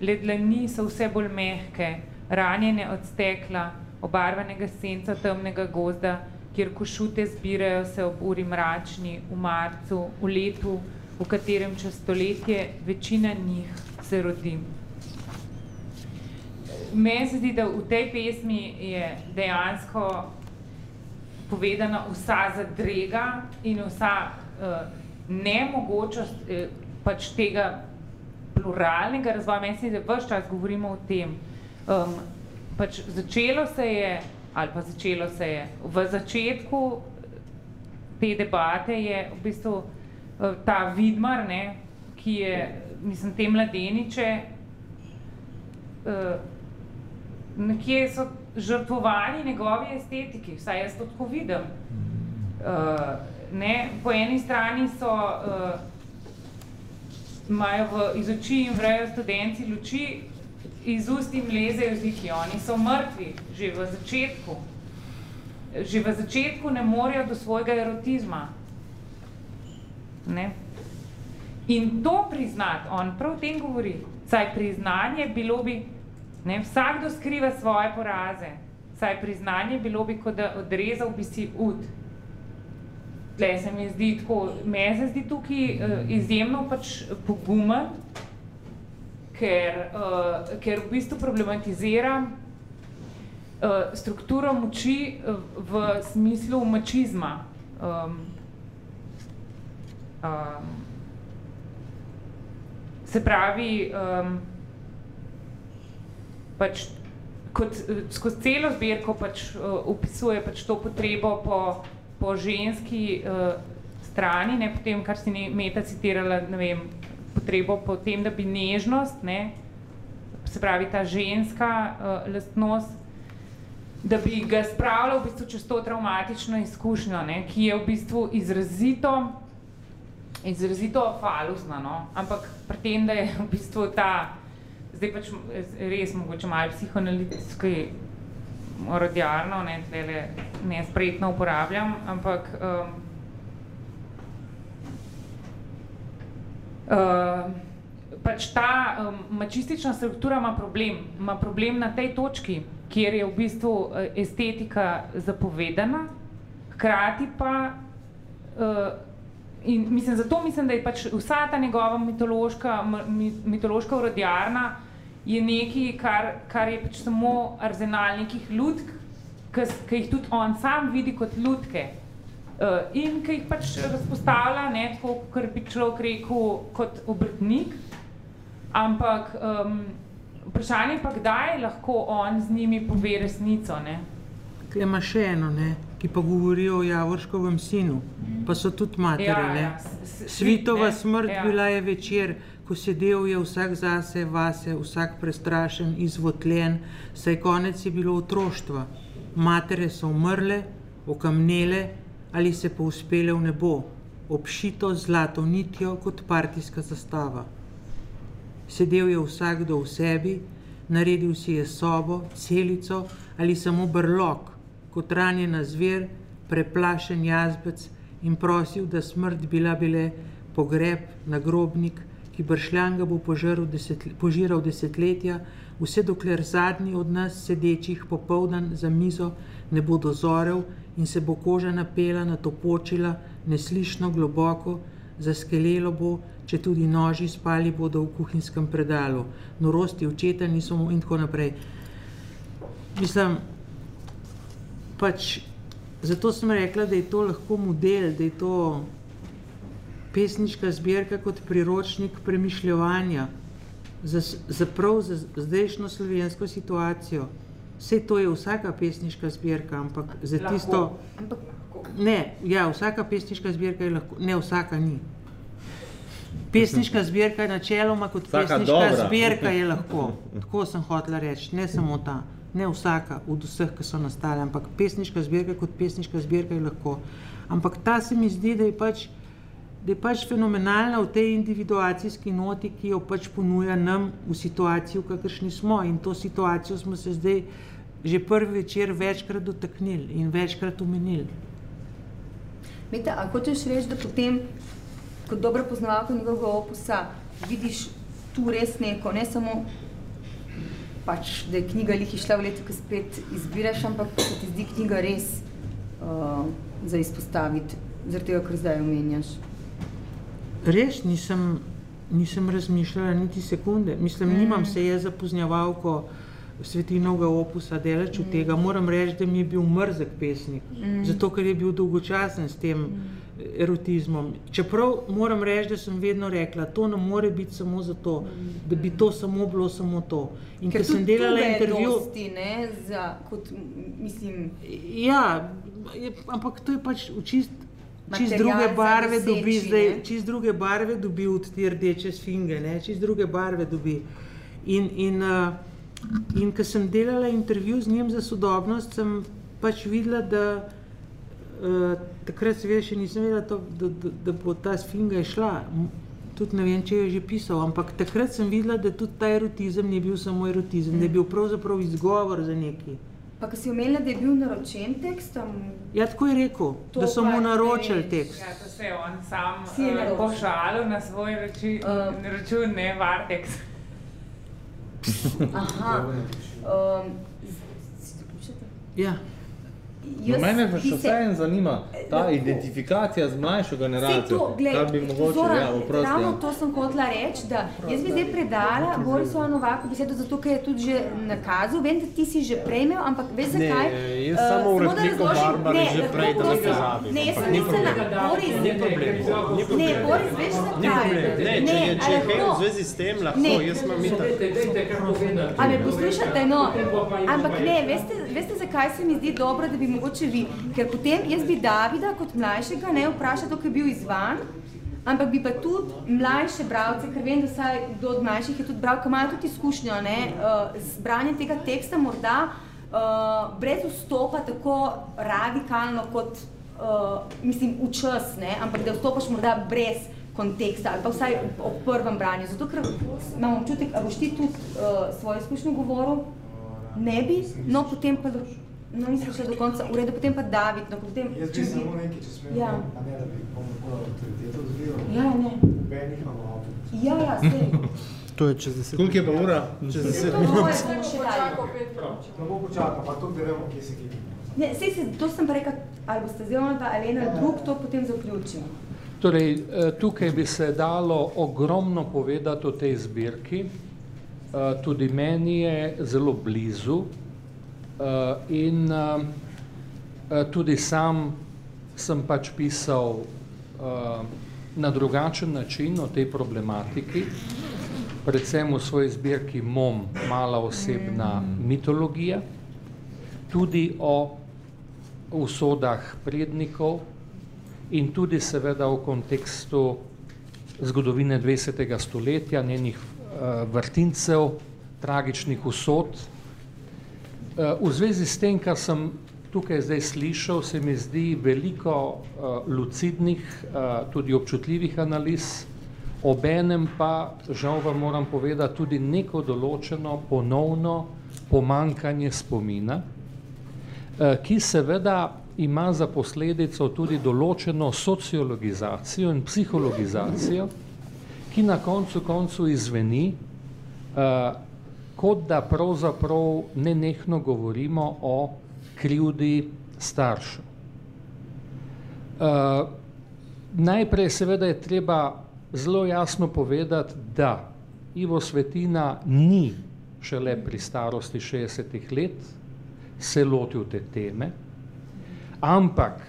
Ledlani so vse bolj mehke, ranjene od stekla, obarvanega senca temnega gozda, kjer košute zbirajo se ob uri mračni, v marcu, v letu, v katerem čez stoletje večina njih se rodi. Meni se zdi, da v tej pesmi je dejansko povedana vsa zadrega in vsa uh, nemogočost uh, pač tega pluralnega razvoja. Meni se zdi, da vse čas govorimo o tem. Um, pač začelo se je ali pa začelo se je. V začetku te debate je v bistvu ta vidmar, ne, ki je, mislim, te mladeniče, uh, nekje so žrtvovani njegovi estetiki, vsaj jaz to tako vidim. Uh, ne, po eni strani so, uh, imajo v, iz oči in vrejo studenci luči, iz ust jim lezejo ziki, oni so mrtvi, že v začetku. Že v začetku ne morejo do svojega erotizma. Ne? In to priznati, on prav o tem govori, saj priznanje bilo bi, ne, vsakdo skriva svoje poraze, saj priznanje bilo bi, kot da odrezal bi si ud. Tle se mi zdi tako, me se zdi tukaj uh, izjemno pač pogumen, ker, uh, ker v bistvu problematizira uh, strukturo moči v smislu mačizma. Um, um, se pravi, um, pač kot, skozi celo zbirko pač, uh, opisuje pač to potrebo po, po ženski uh, strani, ne potem, kar si ne, Meta citirala, ne vem, potrebo po tem, da bi nežnost, ne, se pravi ta ženska uh, lastnost, da bi ga spravila v bistvu čez to traumatično izkušnjo, ne, ki je v bistvu izrazito, izrazito falusna, no, ampak pri tem, da je v bistvu ta, zdaj pač res mogoče malo psihoanalitski orodjarno, ne, tlele nespretno uporabljam, ampak um, Uh, pač ta um, mačistična struktura ima problem. Ima problem na tej točki, kjer je v bistvu uh, estetika zapovedana, hkrati pa, uh, in mislim, zato mislim, da je pač vsa ta njegova mitološka, mitološka urodjarna je nekaj, kar, kar je pač samo arzenal nekih lutk, ki jih tudi on sam vidi kot lutke. Uh, in ki jih pač razpostavlja, ne, tako, kar bi človek rekel, kot obrtnik, ampak um, vprašanje pa, kdaj lahko on z njimi pove resnico. Ne? Tukaj ima še eno, ne, ki pa govori o Javorškovem sinu, pa so tudi matere. Ja, ja, Svitova smrt ja. bila je večer, ko sedel je vsak zase, vase, vsak prestrašen, izvotljen, saj konec je bilo otroštva. Matere so umrle, okamnele, ali se povzpele v nebo, obšito zlato nitjo kot partijska zastava. Sedel je vsakdo v sebi, naredil si je sobo, celico ali samo brlog, kot ranjena zver, preplašen jazbec in prosil, da smrt bila bile pogreb, nagrobnik, ki bršljan ga bo desetle, požiral desetletja, vse dokler zadnji od nas sedečih popoldan za mizo ne bo dozorel in se bo koža napela, natopočila, neslišno globoko, zaskelelo bo, če tudi noži spali bodo v kuhinjskem predalu, norosti očeta niso mu in tako naprej. Mislim, pač, zato sem rekla, da je to lahko model, da je to pesniška zbirka kot priročnik premišljevanja za, za prav za zdajšnjo slovensko situacijo. Vse to je vsaka pesniška zbirka, ampak za tisto... Ne, ja, vsaka pesniška zbirka je lahko, ne vsaka ni. Pesniška zbirka je načeloma kot vsaka pesniška dobra. zbirka je lahko. Tako sem hotela reči, ne samo ta, ne vsaka od vseh, ki so nastale, ampak pesniška zbirka kot pesniška zbirka je lahko. Ampak ta se mi zdi, da je pač da je pač fenomenalna v tej individuacijski noti, ki jo pač ponuja nam v situaciji, v kakršni smo. In to situacijo smo se zdaj že prvi večer večkrat dotaknili in večkrat omenili. Meta, a hočeš reči, da potem, kot dobro poznavalka njegovega opusa, vidiš tu res neko, ne samo pač, da je knjiga lih išla v letu, ko spet izbiraš, ampak da ti zdi knjiga res uh, za izpostaviti, zaradi tega, kar zdaj omenjaš. Res nisem, nisem razmišljala niti sekunde. Mislim, mm. nimam se je zapoznjavalko svetinovega opusa, deleč od mm. tega. Moram reči, da mi je bil mrzek pesnik, mm. zato ker je bil dolgočasen s tem mm. Erotizmom. Čeprav moram reči, da sem vedno rekla, to ne more biti samo zato, da bi to samo bilo samo to. In ker sem delala intervju... Dosti, ne, za, kot, mislim... Ja, je, ampak to je pač čist čist druge barve doseči, dobi, zdaj, čist druge barve dobi od te rdeče sfinge, ne? čist druge barve dobi. In, in, uh, in ko sem delala intervju z njim za sodobnost, sem pač videla, da uh, takrat seveda še nisem vedela, to, da, da, da bo ta sfinga šla. Tudi ne vem, če je že pisal, ampak takrat sem videla, da tudi ta erotizem ni bil samo erotizem, mm. da je bil pravzaprav izgovor za nekaj. Pa, ko si omenila, da je bil naročen tekst? Ja, tako je rekel, to da so mu naročili tekst. Ja, to se je on sam uh, pošalil na svoj račun, uh, račun ne Vartex. Aha. Um, ja. No, mene pa še vseeno zanima ta lahko. identifikacija z mlajšo generacijo. Kar bi mogoče, zora, ja, oprosti. Ravno to sem hotela reči, da jaz bi zdaj predala Borisu Novaku besedo, zato ker je tudi že nakazal. Vem, da ti si že prejmel, ampak veš zakaj? Ne, jaz uh, samo v repliku Barbari že prej, da ne pozabim. Ne, jaz sem mislila, Boris, ni problem. Ne, Boris, veš zakaj? Problem. Ne, če je, če je kaj v zvezi s tem, lahko, jaz imam itak. A me poslušate, no, ampak ne, veste, veste zakaj se mi zdi dobro, da bi mogoče vi. Ker potem jaz bi Davida kot mlajšega ne vprašal, dokaj je bil izvan, ampak bi pa tudi mlajše bralce, ker vem, da vsaj kdo od mlajših je tudi bral, ki imajo tudi izkušnjo ne, uh, z branjem tega teksta, morda uh, brez vstopa tako radikalno kot, uh, mislim, v čas, ne, ampak da vstopaš morda brez konteksta ali pa vsaj ob prvem branju. Zato, ker imam občutek, a boš ti tudi uh, svojo izkušnjo govoril, ne bi, no potem pa No, nisem šla do konca, v redu, potem pa David. No, potem, Jaz bi samo nekaj, če smem, ja. a ne, da bi pomogola avtoriteto zviral. Ja, ne. Benih imamo avto. Ja, ja, sej. To je čez deset. Koliko je pa ura? Čez deset minut. To je še dalje. No, bo počakal, pa to, da vemo, kje se kje. Ne, sej se, to sem pa rekla, ali boste zdaj ona ta Elena drug, to potem zaključimo. Torej, eh, tukaj bi se dalo ogromno povedati o tej zbirki. Eh, tudi meni je zelo blizu, Uh, in uh, tudi sam sem pač pisal na drugačen način o tej problematiki, predvsem v svoji zbirki MOM, mala osebna mitologija, tudi o usodah prednikov in tudi seveda v kontekstu zgodovine 20. stoletja, njenih vrtincev, tragičnih usod, Eh, v zvezi s tem, kar sem tukaj zdaj slišal, se mi zdi veliko uh, lucidnih, tudi občutljivih analiz, obenem pa, žal vam moram povedati, tudi neko določeno ponovno pomankanje spomina, ki seveda ima za posledico tudi določeno sociologizacijo in psihologizacijo, ki na koncu koncu izveni, uh, kot da pravzaprav nenehno govorimo o krivdi staršev. Uh, najprej seveda je treba zelo jasno povedati, da Ivo Svetina ni šele pri starosti 60 let se lotil te teme, ampak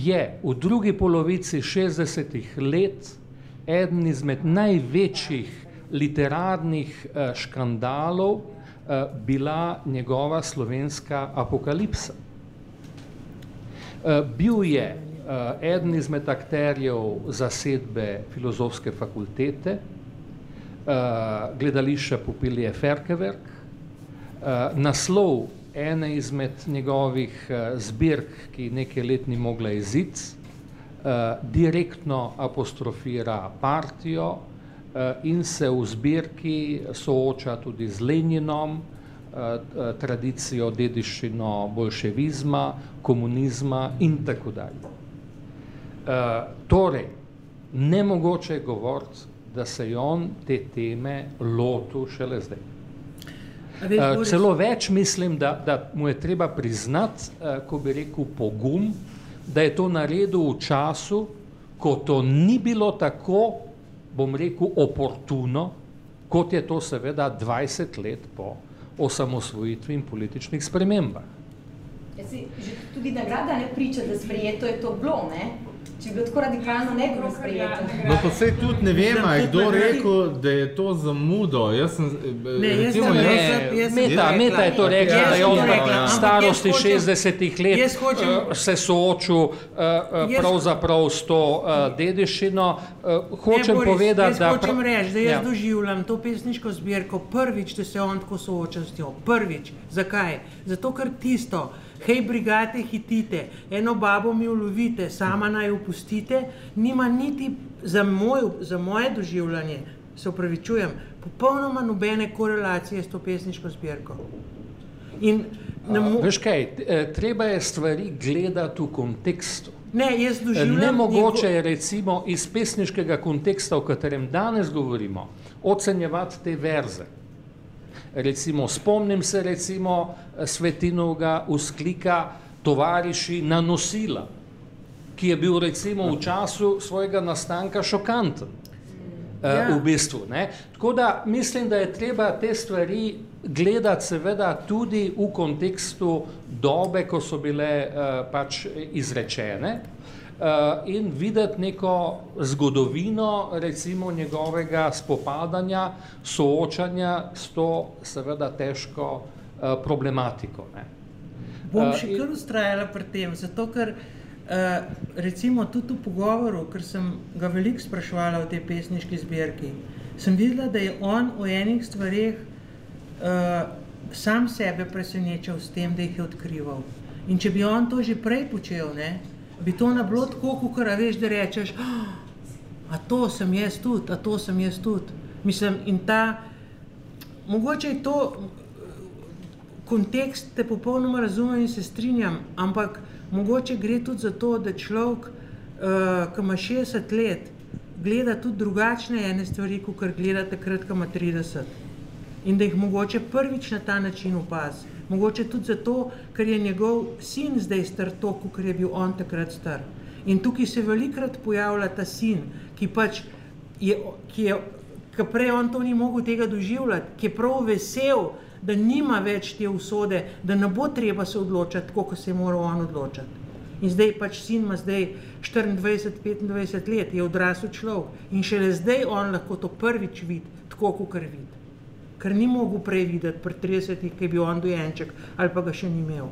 je v drugi polovici 60 let eden izmed največjih literarnih eh, škandalov eh, bila njegova slovenska apokalipsa. Eh, bil je eden izmed akterjev zasedbe filozofske fakultete, gledališča Pupilije Ferkeverk, naslov ene izmed njegovih zbirk, ki nekaj let ni mogla iziti, direktno apostrofira partijo, Eh, in se v zbirki sooča tudi z Leninom, eh, eh, tradicijo, dediščino bolševizma, komunizma in tako dalje. Torej, nemogoče je govoriti, da se je on te teme lotil šele zdaj. Celo več mislim, da, da mu je treba priznati, ko bi rekel pogum, da je to naredil v času, ko to ni bilo tako, bom rekel, oportuno, kot je to seveda 20 let po osamosvojitvi in političnih spremembah. Ja, si, že tudi nagrada ne priča, da sprejeto je to bilo, ne? Če bi bilo tako radikalno, ne bi bilo sprejeto. No, pa sej tudi ne vem, je kdo rekel, da je to zamudo. Jaz sem, ne, recimo, jaz sem, jaz, jaz, jaz, Meta, Meta je to rekla, da je on rekla, v starosti jaz hočem- 60 let jaz hočem- eh, se soočil Jaz- pravzaprav s to eh, dediščino. Eh, Hočem ne, Boris, povedati, da... hočem reči, da jaz Ja. doživljam to pesniško zbirko prvič, da se on tako sooča s njo. Prvič. Zakaj? Zato, ker tisto, hej, brigate, hitite, eno babo mi ulovite, sama naj opustite, nima niti za, moj, za moje doživljanje, se upravičujem, popolnoma nobene korelacije s to pesniško zbirko. In ne mo- Veš kaj, eh, treba je stvari gledati v kontekstu. ne, jaz doživljam... Nemogoče je recimo iz pesniškega konteksta, o katerem danes govorimo, ocenjevati te verze. Recimo, spomnim se recimo Svetinovega usklika tovariši na nosila, ki je bil recimo v času svojega nastanka šokanten. Ja. Ja. V bistvu. Ne? Tako da mislim, da je treba te stvari gledati seveda tudi v kontekstu dobe, ko so bile uh, pač izrečene in videti neko zgodovino recimo njegovega spopadanja, soočanja s to seveda težko uh, problematiko. Ne? Bom Eh, še kar ustrajala pri tem, zato ker uh, recimo tudi v pogovoru, ker sem ga veliko spraševala o tej pesniški zbirki, sem videla, da je on o enih stvareh uh, sam sebe presenečal s tem, da jih je odkrival. In če bi on to že prej počel, ne, bi to na bilo tako, kot veš, da rečeš, "Ah, a to sem jaz tudi, a to sem jaz tudi. Mislim, in ta, mogoče je to kontekst te popolnoma razumem in se strinjam, ampak mogoče gre tudi za to, da človek, uh, ki ima 60 let, gleda tudi drugačne ene stvari, kot kar gleda takrat, ko ima 30. In da jih mogoče prvič na ta način opazi. Mogoče tudi zato, ker je njegov sin zdaj star toliko, kot je bil on takrat star. In tukaj se velikrat pojavlja ta sin, ki pač je, ki je, ki prej on to ni mogel tega doživljati, ki je prav vesel, da nima več te usode, da ne bo treba se odločati, tako kot se je moral on odločati. In zdaj pač sin ima zdaj 24-25 let, je odrasel človek in šele zdaj on lahko to prvič vidi, tako kot vidi. Ker ni mogel prej videti pri 30-ih, ki je bil on dojenček ali pa ga še ni imel.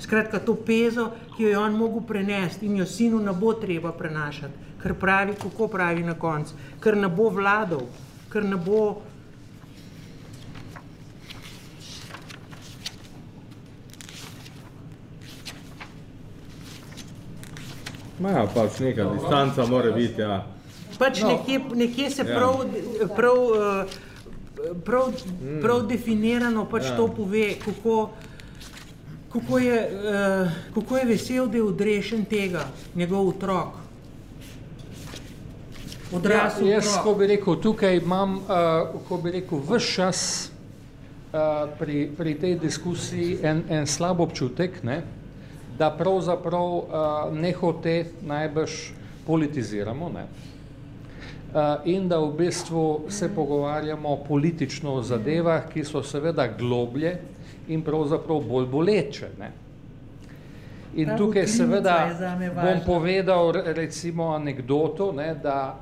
Skratka, to pezo, ki jo je on mogel prenesti in jo sinu ne bo treba prenašati, ker pravi, kako pravi na koncu, ker ne bo vladal, ker ne bo Ma ja, pač neka distanca mora biti, ja. Pač no. nekje, nekje se Ja. prav, prav, eh, prav, prav definirano pač Ja. to pove, kako, kako, je, eh, kako je vesel, da je odrešen tega, njegov otrok. odrasel Ja, jaz, otrok. ko bi rekel, tukaj imam, uh, ko bi rekel, vse čas uh, pri, pri tej diskusiji en, en slab občutek, ne, da pravzaprav uh, nehote najbrž politiziramo ne, uh, in da v bistvu se pogovarjamo politično o zadevah, ki so seveda globlje in pravzaprav bolj boleče. Ne. In Ta tukaj seveda bom povedal re- recimo anegdoto, ne, da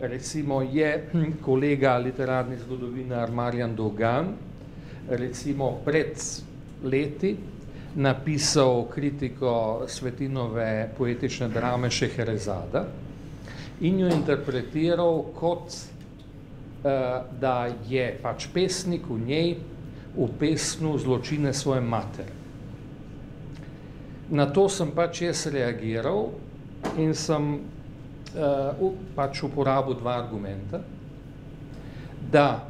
recimo je hm, kolega literarni zgodovinar Marjan Dogan recimo pred leti napisal kritiko Svetinove poetične drame Šeherezada in jo interpretiral kot uh, da je pač pesnik v njej v pesnu zločine svoje matere. Na to sem pač jaz reagiral in sem uh, pač uporabil dva argumenta, da uh,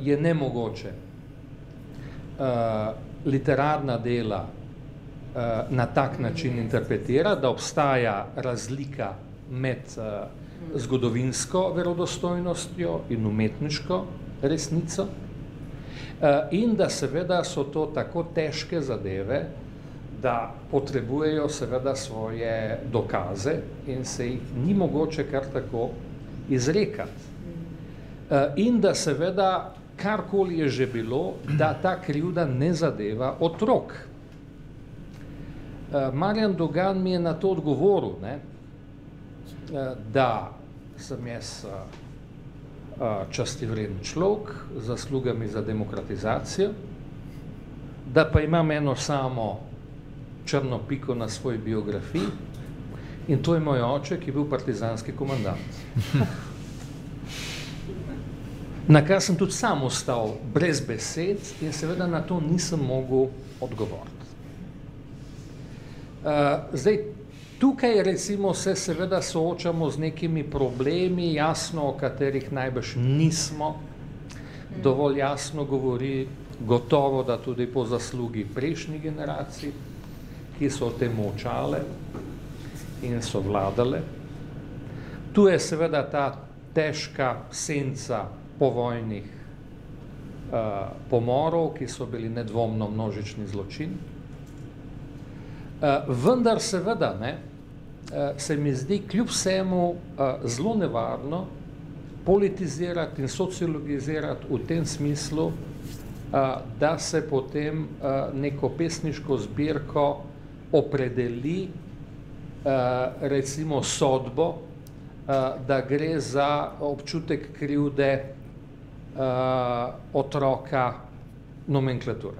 je nemogoče uh, literarna dela uh, na tak način interpretirati, da obstaja razlika med uh, zgodovinsko verodostojnostjo in umetniško resnico uh, in da seveda so to tako težke zadeve, da potrebujejo seveda svoje dokaze in se jih ni mogoče kar tako izrekati. Uh, in da seveda karkoli je že bilo, da ta krivda ne zadeva otrok. Uh, Marjan Dogan mi je na to odgovoril, ne, da sem jaz uh, častivreden človek z zaslugami za demokratizacijo, da pa imam eno samo črno piko na svoji biografiji in to je moj oče, ki je bil partizanski komandant. Na kar sem tudi sam ostal brez besed in seveda na to nisem mogel odgovoriti. Uh, zdaj, tukaj recimo se seveda soočamo z nekimi problemi, jasno, o katerih najbrž nismo dovolj jasno govori, gotovo, da tudi po zaslugi prejšnjih generacij, ki so o tem molčale in so vladale. Tu je seveda ta težka senca povojnih uh, pomorov, ki so bili nedvomno množični zločin. Uh, vendar seveda ne, se mi zdi kljub vsemu uh, zelo nevarno politizirati in sociologizirati v tem smislu, uh, da se potem neko pesniško zbirko opredeli recimo sodbo, da gre za občutek krivde otroka nomenklature.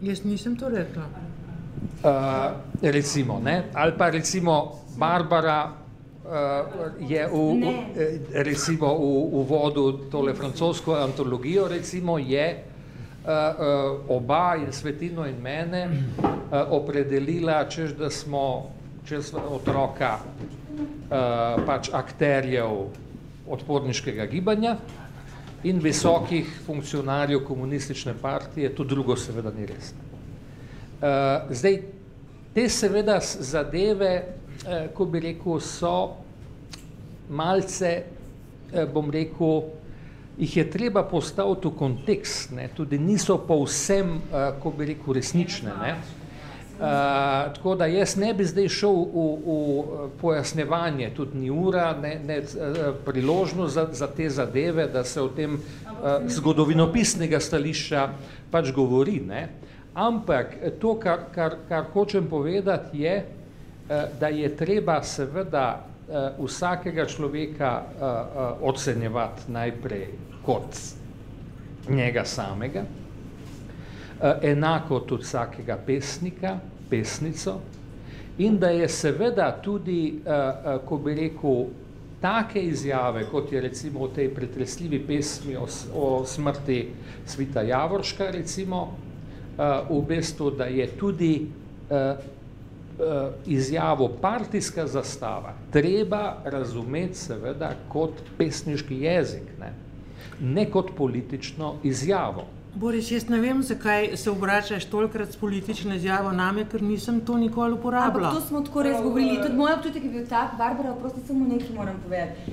Jaz nisem to rekla. Uh, recimo, ne? ali pa recimo Barbara uh, je v, v, eh, recimo v uvodu tole francosko antologijo, recimo je uh, uh, oba in Svetino in mene uh, opredelila, češ da smo čez otroka uh, pač akterjev odporniškega gibanja in visokih funkcionarjev komunistične partije, to drugo seveda ni res. Uh, zdaj, te seveda zadeve, uh, ko bi rekel, so malce, uh, bom rekel, jih je treba postaviti v kontekst, ne? tudi niso povsem, uh, ko bi rekel, resnične. Ne? Uh, tako da jaz ne bi zdaj šel v, v pojasnevanje, tudi ni ura, ne, ne priložnost za, za te zadeve, da se o tem uh, zgodovinopisnega stališča pač govori. Ne? Ampak to, kar, kar, kar hočem povedati, je, uh, da je treba seveda uh, vsakega človeka ocenjevati najprej kot njega samega, Eh, enako tudi vsakega pesnika, pesnico, in da je seveda tudi, eh, eh, ko bi rekel, take izjave, kot je recimo v tej pretresljivi pesmi o, o smrti Svita Javorška, recimo, eh, v bistvu, da je tudi eh, eh, izjavo partijska zastava treba razumeti seveda kot pesniški jezik, ne, ne kot politično izjavo. Boris, jaz ne vem, zakaj se obračaš tolikrat s politično izjavo name, ker nisem to nikoli uporabila. Ampak to smo tako res govorili. Tudi moj občutek je bil tak, Barbara, oprosti, samo nekaj moram povedati.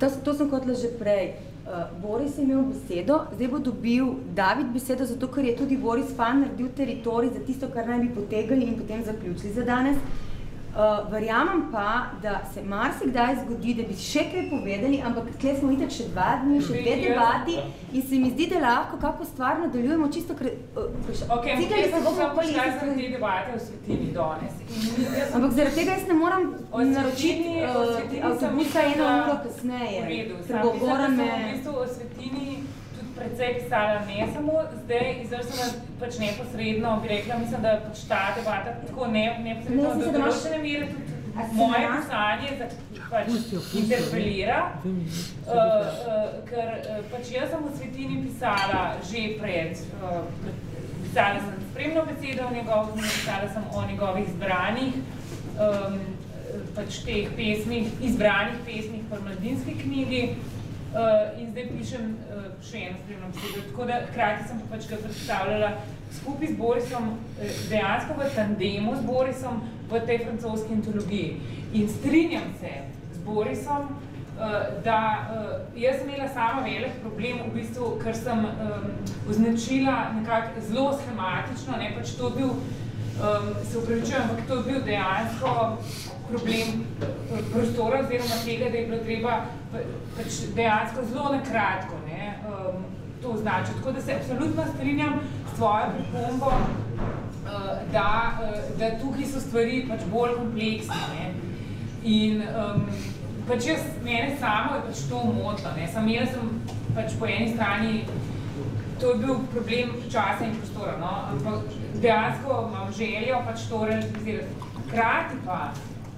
to, to sem hotela že prej. Uh, Boris je imel besedo, zdaj bo dobil David besedo, zato ker je tudi Boris fan naredil teritorij za tisto, kar naj bi potegali in potem zaključili za danes. Uh, verjamem pa, da se marsikdaj zgodi, da bi še kaj povedali, ampak tle smo itak še dva dni, še dve debati in se mi zdi, da lahko kako stvar nadaljujemo čisto, ker... Uh, ok, cikali jaz se sem samo prišla istih zaradi te debate o svetini danes. Ampak zaradi tega jaz ne moram naročiti uh, sem avtobusa eno uro V kasneje, redu, ker sam bo mislim, da Goran sem me... v bistvu o Svetini precej pisala, ne samo zdaj, nas pač neposredno, bi rekla, mislim, da pač ta debata tako ne, neposredno Ne, do določene mere tudi moje pisanje pač interpelira, uh, uh, ker uh, pač jaz sem v Svetini pisala že pred, uh, pisala sem spremno besedo o njegovih, pisala sem o njegovih zbranih um, pač teh pesmih, izbranih pesmih v mladinski knjigi uh, in zdaj pišem uh, še eno spremno besedo. Tako da hkrati sem pa pač ga predstavljala skupaj z Borisom, eh, dejansko v tandemu z Borisom v tej francoski antologiji. In strinjam se z Borisom, uh, da uh, jaz sem imela sama velik problem, v bistvu, ker sem um, označila nekako zelo schematično, ne pač to bil, um, se upravičujem, ampak to je bil dejansko problem eh, prostora oziroma tega, da je bilo treba pa- pač dejansko zelo na kratko ne, um, to označiti. Tako da se absolutno strinjam s tvojo pripombo, uh, da, uh, da tukaj so stvari pač bolj kompleksne. Ne. In um, pač jaz, mene samo je pač to motilo. ne. Samo jaz sem pač po eni strani, to je bil problem časa in prostora, no? ampak dejansko imam željo pač to relativizirati. Hkrati pa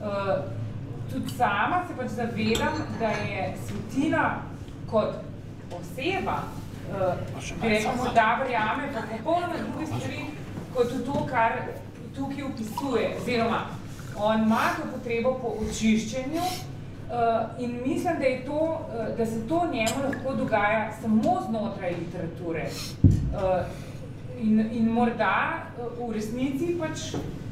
uh, tudi sama se pač zavedam, da je Svetina kot oseba, uh, bi rekla, morda verjame pa popolnoma druge stvari, kot v to, kar tukaj opisuje. Oziroma, on ima to potrebo po očiščenju, Uh, in mislim, da, je to, uh, da se to njemu lahko dogaja samo znotraj literature. Uh, in, in morda uh, v resnici pač,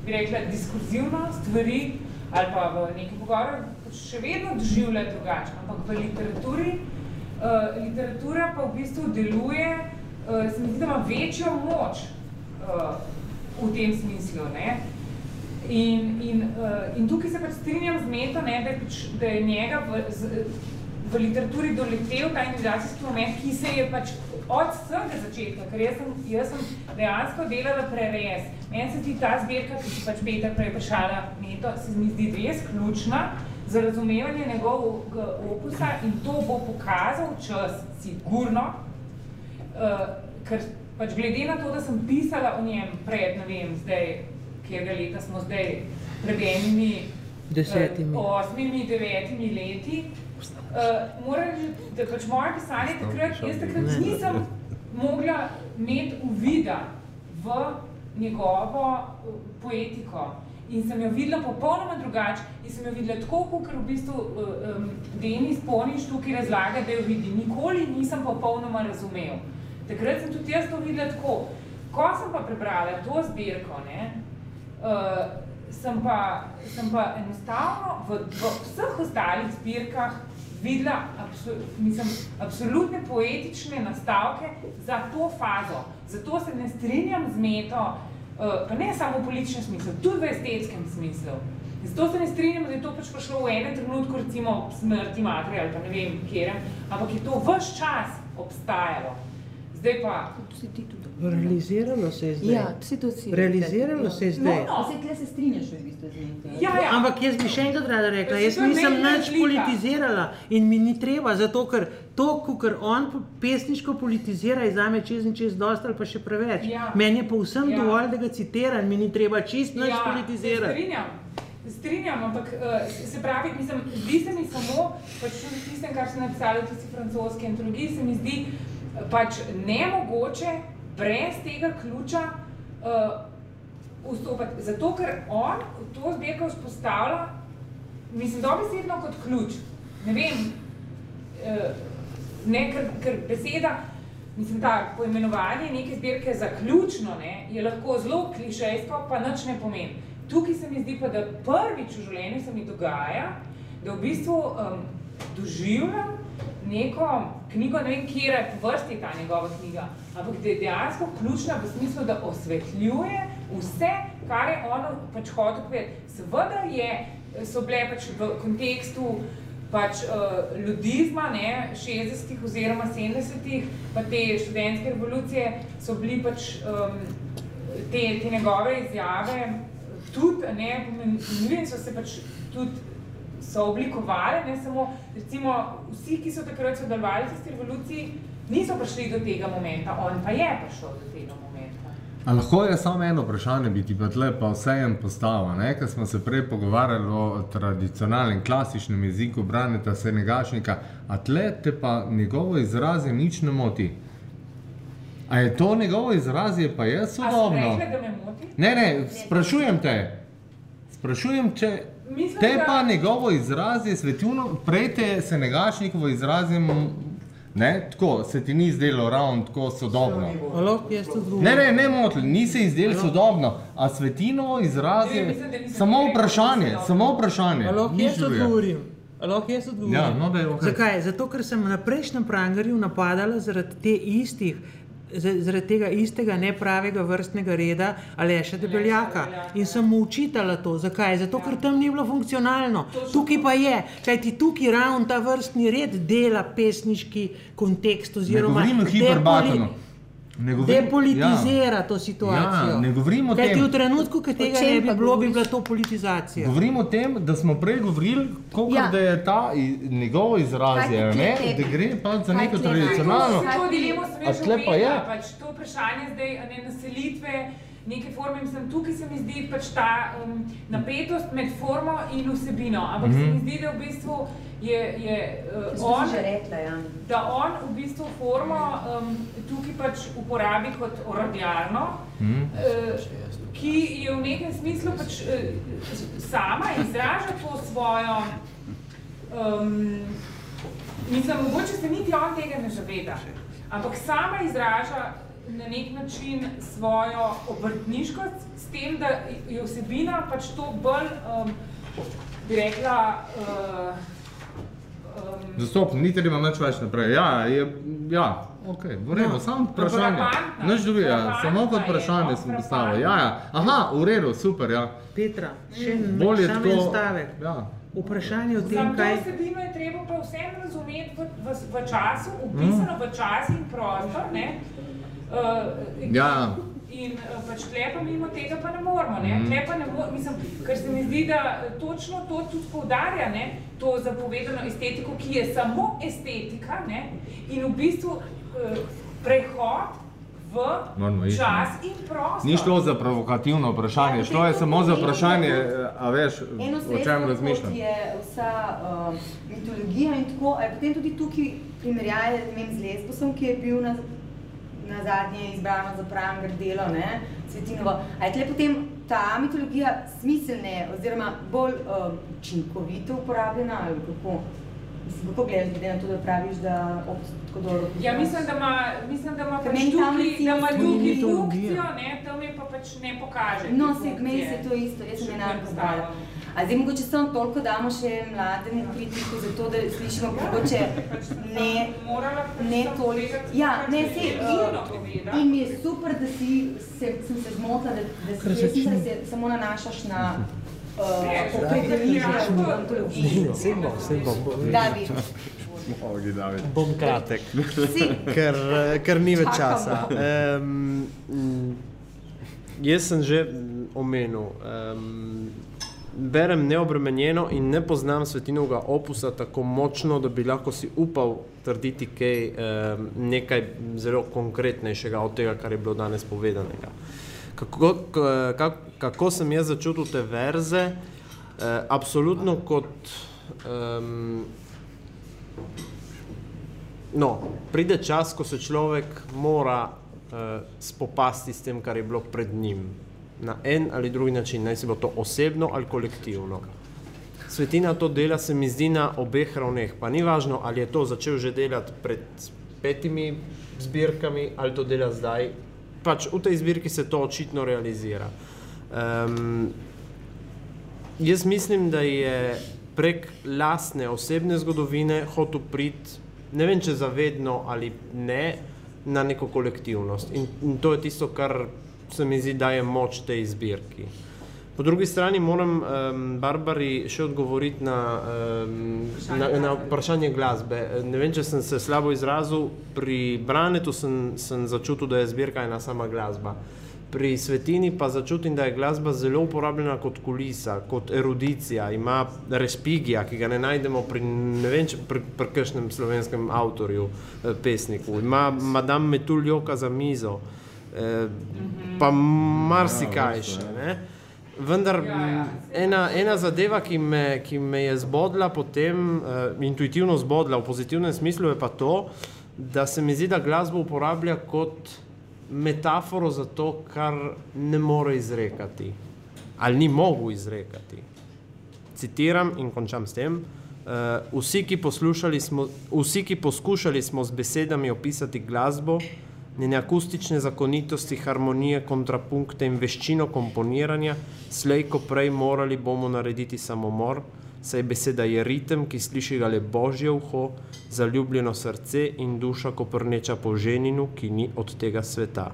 bi rekla, diskurzivno stvari ali pa v nekem pogovoru pač še vedno doživlja drugače, ampak v literaturi, uh, literatura pa v bistvu deluje, uh, se mi zdi, da ima večjo moč uh, v tem smislu. Ne? In, in, uh, in tukaj se pač strinjam z Meto, ne, da, je pač, da je njega v, z, v literaturi doletel ta individuacijski moment, ki se je pač od vsega začetka, ker jaz sem, jaz sem dejansko delala prerez. Meni se ti ta zbirka, ki si pač Peter prej vprašala Meto, se mi zdi res ključna za razumevanje njegovega opusa in to bo pokazal čas sigurno, uh, ker pač glede na to, da sem pisala o njem pred, ne vem, zdaj, kjerga leta smo zdaj pred enimi Desetimi. eh, osmimi, devetimi leti. Uh, moram reči, da pač moje pisanje takrat, jaz takrat nisem mogla imeti uvida v njegovo eh, poetiko. In sem jo videla popolnoma drugače. In sem jo videla tako, kot v bistvu um, Denis Poniš tukaj razlaga, da jo vidi. Nikoli nisem popolnoma razumel. Takrat sem tudi jaz to videla tako. Ko sem pa prebrala to zbirko, ne, uh, sem, pa, sem pa enostavno v, v vseh ostalih zbirkah videla absol, mislim, absolutne poetične nastavke za to fazo. Zato se ne strinjam z Meto, uh, pa ne samo v političnem smislu, tudi v estetskem smislu. Zato se ne strinjam, da je to pač prišlo v enem trenutku, recimo smrti matere ali pa ne vem kjerem, ampak je to vse čas obstajalo. Zdaj pa, Si ti tudi. Realiziralo se je zdaj. Ja, si to si. Realiziralo se je zdaj. No, no. Vse tle se strinjaš v bistvu z njim. ja, ja. Ampak jaz bi še enkrat rada rekla, Ja, jaz se nisem nič politizirala in mi ni treba, zato ker to, ker on pesniško politizira, je zame čez in čez dosti ali pa še preveč. Ja. Meni je povsem Ja. dovolj, da ga citiram, mi ni treba čist nič Ja, se politizirati. strinjam. Se Strinjam, ampak uh, se pravi, mislim, zdi se mi samo, pač tudi tistem, kar sem napisala v tisti francoski antologiji, se mi zdi eh, pač nemogoče brez tega ključa uh, vstopati. Zato, ker on to zbirko vzpostavlja, mislim, dobesedno kot ključ. Ne vem, uh, ne, ker, ker beseda, mislim, ta poimenovanje neke zbirke za ključno ne, je lahko zelo klišejsko, pa nič ne pomeni. Tukaj se mi zdi pa, da prvič v življenju se mi dogaja, da v bistvu um, doživljam neko knjigo, ne vem, kje je po vrsti ta njegova knjiga, ampak da je dejansko ključna v smislu, da osvetljuje vse, kar je on pač hotel povedati. Seveda je, so bile pač v kontekstu pač uh, ljudizma, ne, 60-ih oziroma 70-ih, pa te študentske revolucije, so bili pač um, te, te njegove izjave tudi, ne, pomenljivi so se pač tudi so oblikovali, ne samo, recimo, vsi, ki so takrat sodelovali v tisti revoluciji, niso prišli do tega momenta, on pa je prišel do tega momenta. A lahko je samo eno vprašanje, bi ti pa tle pa vseeno postavil, ne? ker smo se prej pogovarjali o tradicionalnem, klasičnem jeziku Braneta Senegašnika, a tle te pa njegovo izrazje nič ne moti. A je to njegovo izrazje, pa je A so sodobno? rekli, da me moti? Ne, ne, sprašujem te. Sprašujem, če Mislim, te da- pa njegovo izrazje svetilno, prej te Senegašnikovo izrazje, m, ne, tako, se ti ni zdelo ravno tako sodobno. A lahko jaz to odgovorim? Ne, ne, ne motil, ni se izdel sodobno, a svetinovo izrazje, Ne, mislim, da samo vprašanje, da samo vprašanje. A lahko nič jaz odgovorim? Lahko jaz odgovorim? Ja, no, daj, okej. Zakaj? Zato, ker sem na prejšnjem prangerju napadala zaradi te istih. Za- Zaradi tega istega nepravega vrstnega reda Aleša Debeljaka. In sem mu učitala to. Zakaj? Zato, ker tam ni bilo funkcionalno. Tukaj pa je. Kaj ti tukaj ravno ta vrstni red dela pesniški kontekst Ne oziroma govorim o hiperbatonu. Depolitizira ja. to situacijo. Ja, ne govorim o Kajti tem. v trenutku, ko tega ne bi bilo, bi bila to politizacija. Govorim o tem, da smo prej govorili, koliko Ja. da je ta i- njegovo izrazje, Kaj ne, da gre pa za kaj neko tradicionalno. To, to dilemo sem A že tle pa je? pač to vprašanje zdaj, ne naselitve, neke forme, mislim, tukaj se mi zdi pač ta um, napetost med formo in vsebino, ampak mm -hmm. se mi zdi, da v bistvu je, je uh, on, rekla, ja. da on v bistvu formo um, tukaj pač uporabi kot orodjarno, mm. uh, ki je v nekem smislu pač uh, sama izraža to svojo, um, mislim, mogoče se niti on tega ne zaveda, ampak sama izraža na nek način svojo obrtniškost s tem, da je vsebina pač to bolj, um, bi rekla, uh, um, Zastopno, ni treba nič več naprej. Ja, je, ja, ok, v redu, No, samo vprašanje. Nič drugega, frapantna samo kot je, vprašanje sem postavil. Ja, ja, aha, v redu, super, ja. Petra, še en Bolje tako. stavek. Ja. Vprašanje o tem, Samo to kaj. vsebino je treba pa vseeno razumeti v, v, v času, upisano v čas in prostor. Ne? Uh, Ja. In uh, pač tle pa mimo tega pa ne moramo. Ne? Mm. Tle pa ne moramo, mislim, ker se mi zdi, da eh, točno to tudi poudarja, ne? to zapovedano estetiko, ki je samo estetika ne? in v bistvu uh, prehod v čas in prostor. Ni šlo za provokativno vprašanje, šlo je samo za vprašanje, a veš, Eno o čem kot razmišljam. je vsa uh, mitologija in tako, a je potem tudi tukaj vem, z Lesbosom, ki je bil na, na zadnje izbrano za Pranger delo, ne, Svetinovo. A je tle potem ta mitologija smiselne oziroma bolj uh, učinkovito uporabljena ali kako? Mislim, kako gledaš, glede na to, da praviš, da tako dobro Ja, mislim, da ima, mislim, da ima pač meni tam tukaj, da ima tukaj funkcijo, ne, tam je pa pač ne pokaže. No, se, meni se to isto, jaz sem enako poenostavim. A zdaj mogoče samo toliko damo še mlademu kritiku, zato da slišimo mogoče ne, ne toliko. Ja, ne, se, uh, povedati. in mi je super, da si, se, sem se zmotila, da, da si, jaz mislim, da se samo nanašaš na uh, Ne, opredelitve dejansko- v antologiji. Sej bom, sej bom. David, Mogi, David. Bom kratek, si, ker, eh, ker ni več časa. Um, jaz sem že omenil, um, berem neobremenjeno in ne poznam svetinovega opusa tako močno, da bi lahko si upal trditi kaj um, nekaj zelo konkretnejšega od tega, kar je bilo danes povedanega. Kako, k- kak, kako sem jaz začutil te verze? Uh, absolutno kot um, No, pride čas, ko se človek mora uh, spopasti s tem, kar je bilo pred njim. Na en ali drugi način, naj se bo to osebno ali kolektivno. Svetina to dela, se mi zdi, na obeh ravneh. Pa ni važno, ali je to začel že delati pred petimi zbirkami ali to dela zdaj. Pač v tej zbirki se to očitno realizira. Um, jaz mislim, da je prek lastne osebne zgodovine hotel priti ne vem, če zavedno ali ne, na neko kolektivnost. In, in to je tisto, kar se mi zdi, da je moč tej zbirki. Po drugi strani moram um, Barbari še odgovoriti na, um, na, na vprašanje glasbe. Ne vem, če sem se slabo izrazil, pri Branetu sem, sem začutil, da je zbirka ena sama glasba. Pri Svetini pa začutim, da je glasba zelo uporabljena kot kulisa, kot erudicija. Ima respigija, ki ga ne najdemo pri ne vem, če, pri, pri kakšnem slovenskem avtorju, eh, pesniku. Ima Madame Metuljoka za mizo, eh, pa marsikaj še. Ne? Vendar ena, ena zadeva, ki me, ki me je zbodla, potem uh, intuitivno zbodla v pozitivnem smislu, je pa to, da se mi zdi, da glasbo uporablja kot metaforo za to, kar ne more izrekati ali ni mogel izrekati. Citiram in končam s tem. Uh, vsi, ki smo, vsi, ki poskušali smo z besedami opisati glasbo, njene akustične zakonitosti, harmonije, kontrapunkte in veščino komponiranja, slej ko prej morali bomo narediti samomor, saj beseda je ritem, ki sliši ga le božje uho, zaljubljeno srce in duša koprneča po ženinu, ki ni od tega sveta.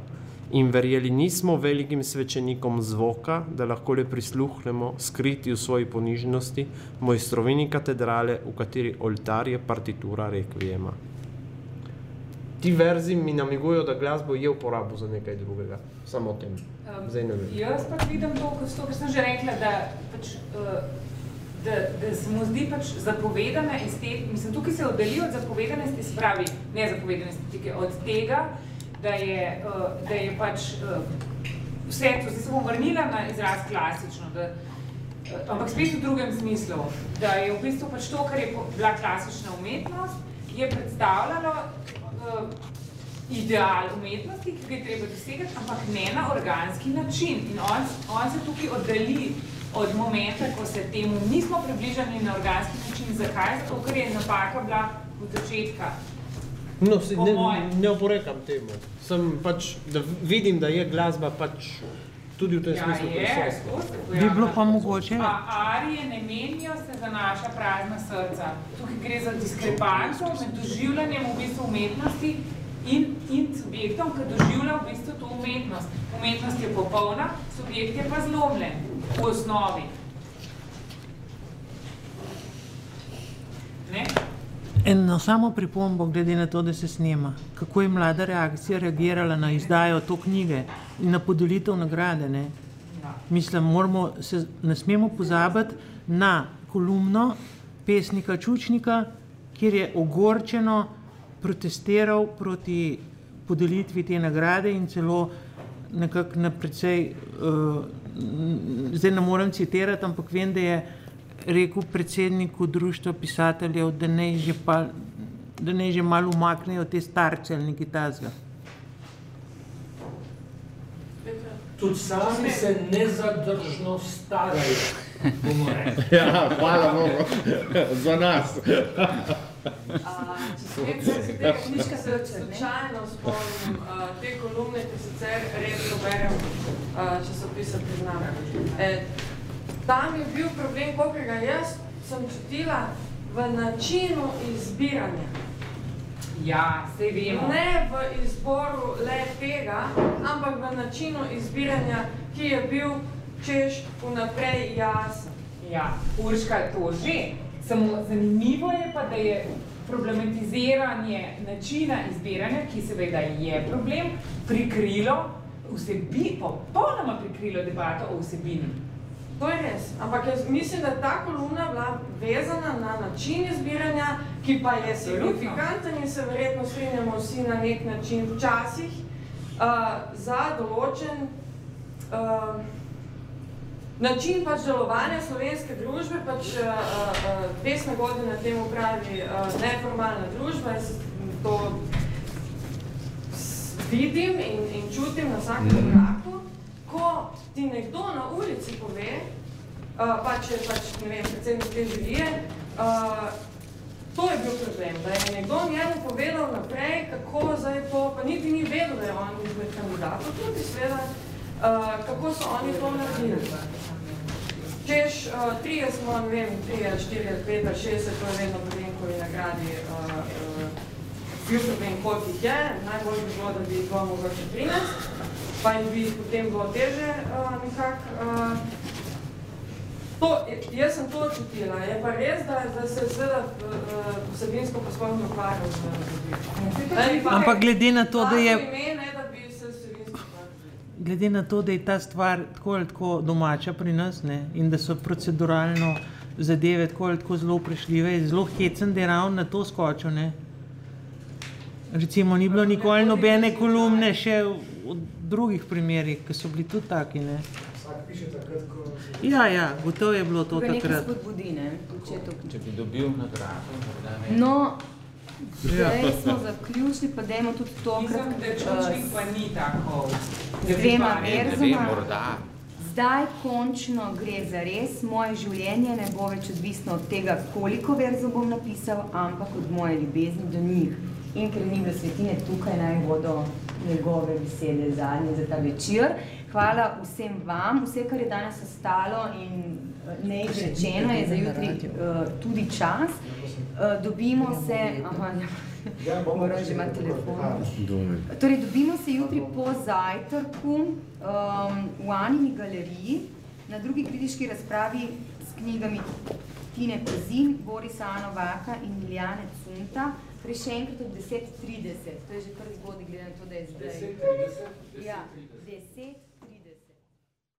In verjeli nismo velikim svečenikom zvoka, da lahko le prisluhnemo, skriti v svoji ponižnosti, mojstrovini katedrale, v kateri oltar je partitura rekvijema ti verzi mi namigujejo, da glasbo je uporabo za nekaj drugega, samo o tem. Um, Zdaj ne vem. Jaz pač vidim to, kar sem že rekla, da, pač, uh, da, da se mu zdi pač zapovedana estetike, mislim, tukaj se oddali od zapovedane estetike, spravi, ne zapovedane estetike, od tega, da je, uh, da je pač uh, vse to, zdaj se bom vrnila na izraz klasično, da, ampak spet v drugem smislu, da je v bistvu pač to, kar je bila klasična umetnost, je predstavljalo uh, ideal umetnosti, ki ga je treba dosegati, ampak ne na organski način. In on, on se tukaj oddali od momenta, ko se temu nismo približali na organski način. Zakaj? Zato, ker je napaka bila od začetka. No, si, ne, ne oporekam temu. Sem pač, da vidim, da je glasba pač tudi v tem ja, smislu prisotna. Bi bilo pa mogoče. A arije ne menijo se za naša prazna srca. Tukaj gre za diskrepanco med doživljanjem v bistvu umetnosti in, in subjektom, ki doživlja v bistvu to umetnost. Umetnost je popolna, subjekt je pa zlomljen v osnovi. Ne? Eno samo pripombo, glede na to, da se snema. Kako je mlada reakcija reagirala na izdajo to knjige in na podelitev nagrade? Ne? Mislim, moramo se, ne smemo pozabiti na kolumno pesnika Čučnika, kjer je ogorčeno protestiral proti podelitvi te nagrade in celo nekako na precej, uh, zdaj ne morem citirati, ampak vem, da je rekel predsedniku društva pisateljev, da ne že, pa, da ne že malo umaknejo te starce ali nekaj tazga. Tudi sami se nezadržno starajo. ja, hvala Bogu za nas. Če se tega knjižka se slučajno spomnim, te kolumne, ki sicer redno berem časopisa priznam. E, tam je bil problem, koliko ga jaz sem čutila v načinu izbiranja. Ja, se vemo. Ne v izboru le tega, ampak v načinu izbiranja, ki je bil češ vnaprej jasen. Ja, Urška, to že. Samo zanimivo je pa, da je problematiziranje načina izbiranja, ki seveda je problem, prikrilo vsebi, popolnoma prikrilo debato o vsebini. To je res, ampak jaz mislim, da ta kolumna bila vezana na način izbiranja, ki pa je signifikanten in se verjetno strinjamo vsi na nek način včasih uh, za določen uh, način pač delovanja slovenske družbe, pač uh, uh, Vesna Godina temu pravi uh, neformalna družba, jaz to vidim in, in čutim na vsakem koraku, ko ti nekdo na ulici pove, uh, pa če pač, ne vem, predsednik te živije, uh, to je bil problem, da je nekdo njemu povedal naprej, kako zdaj to, pa niti ni vedel, da je on izmed kandidatov, tudi sveda, uh, kako so oni to naredili. Češ, uh, trije smo, ne vem, trije, štiri, pet, šest, to je vedno potem, ko je nagradi uh, uh, filtr vem, koliko jih je, najbolj bi bilo, da bi jih bilo mogoče 13, pa jih bi potem bilo teže uh, nekako. Uh, to, jaz sem to čutila, je pa res, da, da se seveda uh, vsebinsko pa sploh ne ukvarjal z uh, Ampak glede na to, da je... Ime, ne, da bi se vsebinsko Glede na to, da je ta stvar tako ali tako domača pri nas ne, in da so proceduralno zadeve tako ali tako zelo prešljive, je zelo hecen, da je ravno na to skočil. Ne. Recimo, ni bilo nikoli nobene kolumne, še v drugih primerih, ki so bili tudi taki. Ne. Vsak piše takrat, ko... Ja, ja, gotovo je bilo to takrat. spodbudi, ne? Če, to... Če bi dobil nagrado, morda ne. No, zdaj smo zaključili, pa dajmo tudi Mislim, da čučnik pa ni tako. dvema verzoma. Zdaj končno gre za res. Moje življenje ne bo več odvisno od tega, koliko verzov bom napisal, ampak od moje ljubezni do njih. In ker ni bilo svetine tukaj, naj bodo njegove besede zadnje za ta večer. Hvala vsem vam, vse, kar je danes ostalo in eh, neizrečeno je za jutri uh, tudi čas. Uh, dobimo se, aha, ja, moram že imati telefon. Torej, dobimo se jutri po zajtrku um, v Anini galeriji na drugi kritiški razpravi s knjigami Tine Pazin, Borisa Anovaka in Miljane Cunta. Torej, še enkrat ob 10.30. To je že prvi zgodnik, glede na to, da je zdaj. 10.30? Ja, 10.